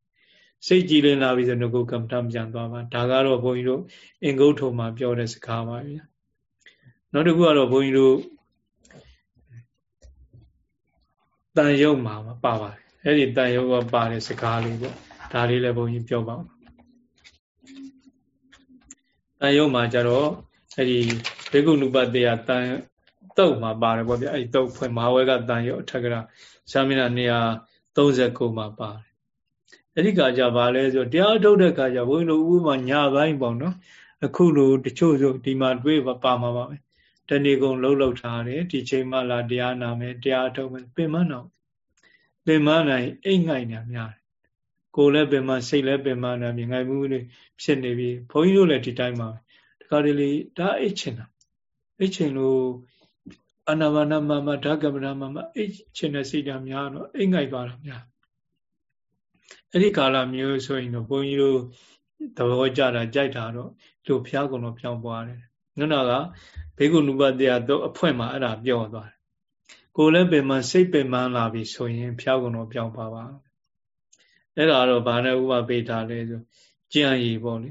စိတ်ကြည်လင်လာပြီဆိုတော့ကိုကမ္မဋ္ဌပြန်သွားပါဒါကတော့ဘုန်းကြီးတို့အင်္ဂုတ္ထုံမှာပြောတဲ့စကားပါဗျာ နောက်တစ်ခုကတော့ဘုန်းကြီးတို့တန်ရုပ်မှာပါပါတယ်အဲ့ဒီတန်ရုပ်ကပါတဲ့စကားလေးပေါ့ဒါလေးလည်းဘုန်းကြီးပြောပါဦးတန်ရုပ်မှာကျတော့အဲ့ဒီဘေကုဏုပတေယတန်တုတ်မှာပါတယ်ပေါ့ဗျအဲ့ဒီတုတ်ဖွင့်မဟာဝဲကတန်ရုပ်အထက်ကရာသာမဏေနေရာ39မှာပါတယ်အဲ့ဒီကကြပါလဲဆိုတရားထုတ်တဲ့ကကြဘုန်းကြီးတို့ဥပမာညာပိုင်းပေါ့နော်အခုလိုတချို့ဆိုဒီမှာတွေးပါမှာပါပဲ တဏီကုံလှုပ်လှုပ်ထားတယ်ဒီချိန်မှလာတရားနာမယ်တရားထုတ်မယ်ပင်မတော့ပင်မနိုင်အိတ်ငိုက်နေများတယ်ကိုယ်လည်းပင်မစိတ်လည်းပင်မနိုင်မြငိုက်မှုတွေဖြစ်နေပြီဘုန်းကြီးတို့လည်းဒီတိုင်းပါတခါတလေဒါအိတ်ချင်တာအိတ်ချင်လို့အနာဘာနာမမဓကမနာမမအိတ်ချင်တဲ့စိတ်ဓာတ်များတော့အိတ်ငိုက်သွားတာများအဲ့ဒီကာလမျိုးဆိုရင်တော့ဘုန်းကြီးတို့သဘောကြတာကြိုက်တာတော့လူဖျားကုန်တော့ပြောင်းပွားတယ် ငါကဘေကုနုပတရားတော့အဖွင့်မှာအဲ့ဒါပြောသွားတယ်ကိုယ်လည်းပင်မစိတ်ပင်မလာပြီဆိုရင်ဖျောက်ကုန်တော့ပြောင်းပါပါအဲ့ဒါတော့ဘာနဲ့ဥပပေးထားလဲဆိုကြံရည်ပေါ့လေ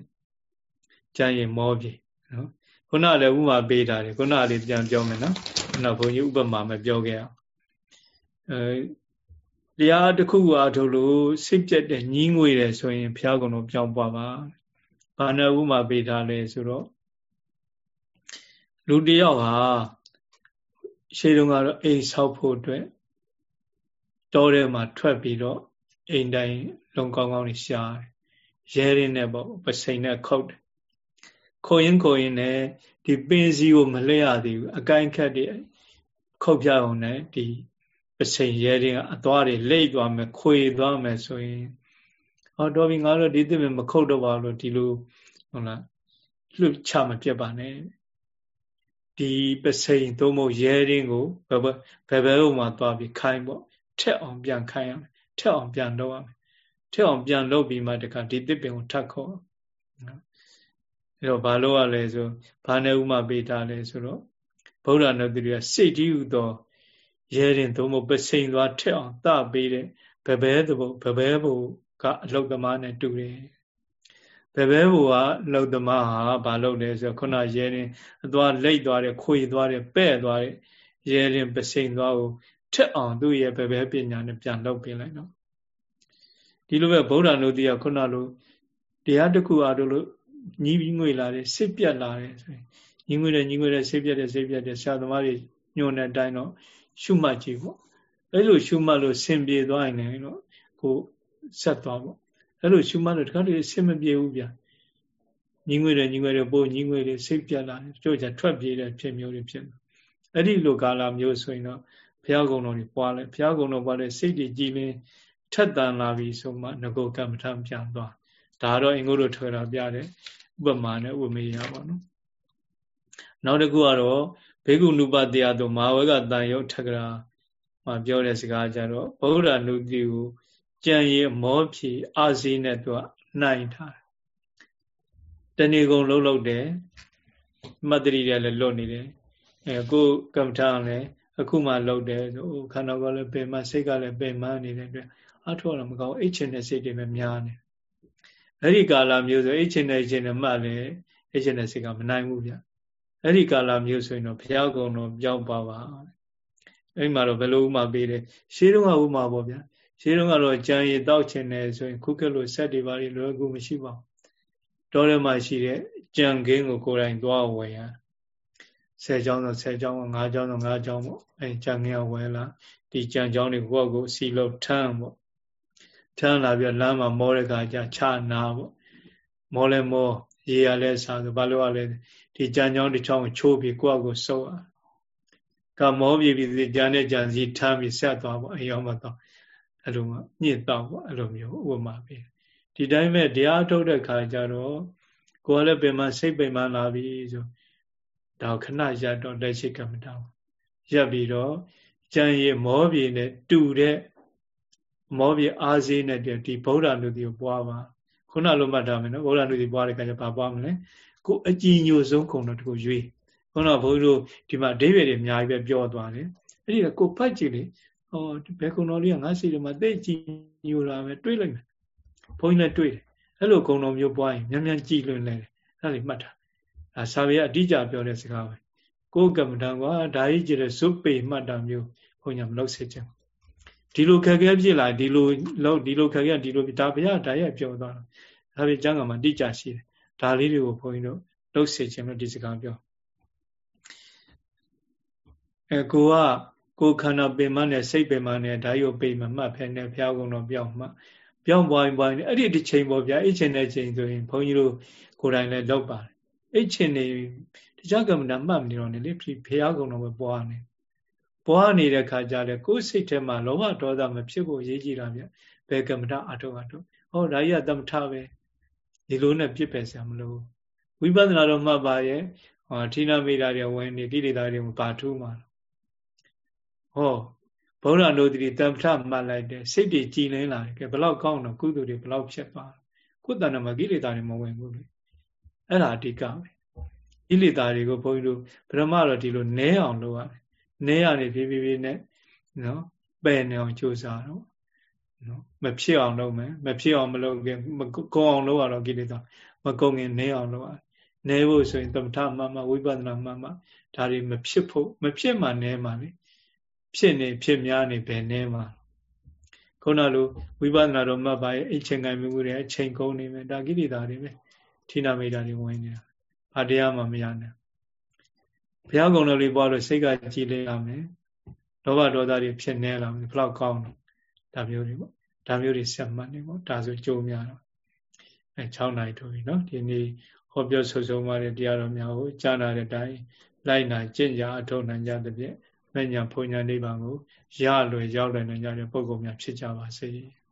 ကြံရည်မောပြီနော်ခုနလည်းဥပပေးထားတယ်ခုနလေးပြန်ပြောမယ်နော်ခုနဘုန်းကြီးဥပမာမပြောခဲ့အောင်အဲတရားတစ်ခုအားထုတ်လို့စိတ်ပြက်တဲ့ညင်းငွေတယ်ဆိုရင်ဖျားကုန်တော့ပြောင်းပါပါဘာနဲ့ဥပမာပေးထားလဲဆိုတော့ လူတယောက်ဟာရှေးတုန်းကတော့အိမ်ဆောက်ဖို့အတွက်တောထဲမှာထွက်ပြီးတော့အိမ်တိုင်းလုံကောင်းကောင်းနေရှားတယ်ရဲရင်းနဲ့ပေါ့ပစိန်နဲ့ခုတ်တယ်ခုတ်ရင်ခုတ်ရင်လည်းဒီပင်စီကိုမလှည့်ရသေးဘူးအကိုင်းခက်တွေခုတ်ပြအောင်နဲ့ဒီပစိန်ရဲရင်းကအသွားတွေလိမ့်သွားမယ်ခွေသွားမယ်ဆိုရင်ဟောတော်ပြီငါတို့ဒီသစ်မခုတ်တော့ပါလို့ဒီလိုဟုတ်လားလှုပ်ချမပြတ်ပါနဲ့ ဒီပစိန်သို့မဟုတ်ရဲရင်းကိုဘယ်ဘယ်ဘယ်ဘုံမှာသွားပြီးခိုင်းပေါ့ထက်အောင်ပြန်ခိုင်းရမယ်ထက်အောင်ပြန်လုပ်ရမယ်ထက်အောင်ပြန်လုပ်ပြီးမှတခါဒီတစ်ပင်ကိုထပ်ခေါ်နော်အဲ့တော့ဘာလို့ရလဲဆိုဘာနဲ့ဥမာပေးထားလဲဆိုတော့ဗုဒ္ဓနုတ္တိကစိတ်တည်းဟူသောရဲရင်သို့မဟုတ်ပစိန်သွားထက်အောင်တပေးတဲ့ဘယ်ဘဲသဘုဘယ်ဘဲဘုကအလုတ်သမားနဲ့တူတယ် ဘယ်ဘဲဘူကလှုပ်သမားဟာဘာလုပ်လဲဆိုခုနရဲရင်အသွားလိတ်သွားတယ်ခွေသွားတယ်ပဲ့သွားတယ်ရဲရင်ပစိန်သွားကိုထက်အောင်သူ့ရဲ့ဘယ်ဘဲပညာနဲ့ပြန်လုပ်ပေးလိုက်တော့ဒီလိုပဲဗုဒ္ဓနုတ္တိယခုနလိုတရားတစ်ခုအားလို့ညီးပြီးငွေလာတယ်စိတ်ပြတ်လာတယ်ဆိုရင်ညီးငွေတယ်ညီးငွေတယ်စိတ်ပြတ်တယ်စိတ်ပြတ်တယ်ဆရာသမားတွေညွှန်တဲ့အတိုင်းတော့ရှုမှတ်ကြည့်ပေါ့အဲ့လိုရှုမှတ်လို့ဆင်ပြေသွားရင်လည်းတော့ကိုဆက်သွားပေါ့ အဲ့လိုရှုမှတ်လို့တခါတည်းဆင်မပြေဘူးဗျာညီငွေတယ်ညီငွေတယ်ပို့ညီငွေတယ်စိတ်ပြတ်လာတယ်တို့ကြထွက်ပြေးတဲ့ဖြစ်မျိုးတွေဖြစ်တယ်အဲ့ဒီလိုကာလမျိုးဆိုရင်တော့ဘုရားကုံတော်ကြီးပွားလဲဘုရားကုံတော်ပွားလဲစိတ်တွေကြည်လင်းထက်တန်လာပြီဆိုမှငကိုကမ္မထပြန်သွားဒါတော့အင်္ဂုတ္တထွေတာပြတဲ့ဥပမာနဲ့ဥပမေယပေါ့နော်နောက်တစ်ခုကတော့ဘေကုနုပတရားတို့မာဝကတန်ရုပ်ထက်ကရာမှာပြောတဲ့စကားကြတော့ဗုဒ္ဓနုတိကို ကြံရည်မောဖြီအာစီနဲ့သူကနိုင်ထားတယ်တဏီကုံလှုပ်လှုပ်တယ်မတ္တရီတွေလည်းလွတ်နေတယ်အဲကိုကမ္မထာလည်းအခုမှလှုပ်တယ်ဆိုခန္ဓာကလည်းပင်မစိတ်ကလည်းပင်မနေတဲ့အတွက်အထောက်တော့မကောင်းအိတ်ချင်တဲ့စိတ်တွေပဲများနေအဲ့ဒီကာလမျိုးဆိုအိတ်ချင်တဲ့ချင်တဲ့မှလည်းအိတ်ချင်တဲ့စိတ်ကမနိုင်ဘူးဗျအဲ့ဒီကာလမျိုးဆိုရင်တော့ဘုရားကုံတော်ပြောင်းပါပါအဲ့မှာတော့ဘယ်လိုဥမာပေးတယ်ရှင်းတော့ဥမာပေါ့ဗျာ ရှင်းတော့ကတော့ကြံရည်တောက်ချင်တယ်ဆိုရင်ခုကလို့ဆက်တွေပါလိလွယ်ကူမရှိပါဘူးတောထဲမှာရှိတဲ့ကြံခင်းကိုကိုယ်တိုင်သွားဝယ်ရဆယ်ချောင်းဆိုဆယ်ချောင်းငါးချောင်းဆိုငါးချောင်းပေါ့အဲကြံခင်းဝယ်လာဒီကြံချောင်းတွေကိုယ့်ကိုစီလို့ထမ်းပေါ့ထမ်းလာပြီးလမ်းမှာမောတဲ့ခါကျချနာပေါ့မောလဲမောရေရလဲစားဆိုဘာလို့ရလဲဒီကြံချောင်းတစ်ချောင်းကိုချိုးပြီးကိုယ့်ကိုစုပ်อ่ะကမောပြီးပြီးကြံတဲ့ကြံစီထမ်းပြီးဆက်သွားပေါ့အယောမတော့ အဲ့လိုမှညှစ်တော့ပေါ့အဲ့လိုမျိုးဥပမာပေးဒီတိုင်းပဲတရားထုတ်တဲ့ခါကျတော့ကိုယ်လည်းပင်မစိတ်ပင်မလာပြီဆိုဒါခဏရတော့လက်ရှိကမ္မတာရပ်ပြီးတော့ကြံရည်မောပြေနဲ့တူတဲ့မောပြေအားစေးနဲ့ဒီဗုဒ္ဓနုတိကိုပွားပါခုနလိုမှတ်ထားမယ်နော်ဗုဒ္ဓနုတိပွားတဲ့ခါကျဘာပွားမလဲကိုအကြည်ညိုဆုံးခုံတော့တခုရွေးခုနဘုန်းကြီးတို့ဒီမှာအဓိပ္ပာယ်တွေအများကြီးပဲပြောသွားတယ်အဲ့ဒီကကိုဖတ်ကြည့်လေ ဟောဘယ်ကုံတော်လေးကငါစိတ်ထဲမှာသိကြည်ညိုလာပဲတွေးလိုက်မယ်ဘုန်းကြီးလည်းတွေးတယ်အဲ့လိုကုံတော်မျိုးပွားရင်မြန်မြန်ကြည်လွင်လဲတယ်အဲ့ဒါလေးမှတ်ထားဒါစာပေအတိအကျပြောတဲ့စကားပဲကိုယ်ကမ္မဋ္ဌာန်းကဒါကြီးကြည့်တဲ့ဇုပေမှတ်တာမျိုးဘုန်းကြီးမလုပ်စေချင်ဒီလိုခက်ခဲဖြစ်လာဒီလိုလောက်ဒီလိုခက်ခဲဒီလိုဒါဘုရားဒါရဲ့ပြောသွားတာဒါပေကျမ်းကမှာတိကျရှိတယ်ဒါလေးတွေကိုဘုန်းကြီးတို့လုပ်စေချင်လို့ဒီစကားပြောအဲကိုက ကိုခန္ဓာပင်မနဲ့စိတ်ပင်မနဲ့ဓာယုပိမမှတ်ဖဲနဲ့ဘုရားကုံတော်ပြောင်းမှပြောင်းပွားရင်ပွားရင်အဲ့ဒီတစ်ချိန်ပေါ့ဗျာအဲ့ချိန်တဲ့ချိန်ဆိုရင်ဘုန်းကြီးတို့ကိုယ်တိုင်လည်းလောက်ပါတယ်အဲ့ချိန်နေတရားကမ္မနာမှတ်မနေတော့နေလေဘုရားကုံတော်ပဲပွားနေပွားနေတဲ့ခါကျတော့ကိုယ်စိတ်ထဲမှာလောဘဒေါသမဖြစ်ဖို့ရေးကြည့်တာဗျဘယ်ကမ္မနာအထုံးအထုံးဟောဒါကြီးကသမထပဲဒီလိုနဲ့ပြစ်ပယ်ဆရာမလို့ဝိပဿနာတော့မှတ်ပါရဲ့ဟောဌိနမိတာတွေဝင်နေကိလေသာတွေမပါထူးမှာ ဟောဗုဒ္ဓနုတိတမ္ပထမှတ်လိုက်တယ်စိတ်တွေကြည်လင်းလာတယ်ကဲဘလောက်ကောင်းတော့ကုသိုလ်တွေဘလောက်ဖြစ်ပါကုသဏမကိလေသာတွေမဝင်ဘူးလေအဲ့ဒါအဓိကပဲကိလေသာတွေကိုဘုန်းကြီးတို့ဗြဟ္မတော့ဒီလိုနဲအောင်လုပ်ရတယ်နဲရနေဖြည်းဖြည်းဖြည်းနဲ့နော်ပယ်နေအောင်ကြိုးစားတော့နော်မဖြစ်အောင်လုပ်မယ်မဖြစ်အောင်မလုပ်ခင်မကုံအောင်လုပ်ရတော့ကိလေသာမကုံခင်နဲအောင်လုပ်ရတယ်နဲဖို့ဆိုရင်သမထမှမှဝိပဿနာမှမှဒါတွေမဖြစ်ဖို့မဖြစ်မှနဲမှလေ ဖြစ်နေဖြစ်များနေပဲနဲမှခုနလိုဝိပဿနာတော့မှတ်ပါရဲ့အချိန်ကံမှုတွေအချိန်ကုန်နေမယ်ဒါကိလေသာတွေပဲဌိနမိတာတွေဝင်နေတာဘာတရားမှမရနိုင်ဘုရားကုံတော်လေးပွားလို့စိတ်ကကြည်လေးရမယ်လောဘဒေါသတွေဖြစ်နေလာမယ်ဘလောက်ကောင်းတယ်ဒါမျိုးတွေပေါ့ဒါမျိုးတွေဆက်မှတ်နေပေါ့ဒါဆိုကြိုးများတော့အဲ6နိုင်ထိုးပြီเนาะဒီနေ့ဟောပြောဆိုဆုံးပါတဲ့တရားတော်များကိုကြားနာတဲ့အတိုင်းလိုက်နိုင်ကျင့်ကြအထောက်နိုင်ကြတဲ့ဖြင့် မညာဘုံညာနိဗ္ဗာန်ကိုရလွယ်ရောက်လွယ်နိုင်ကြတဲ့ပုဂ္ဂိုလ်များဖြစ်ကြပါစေ။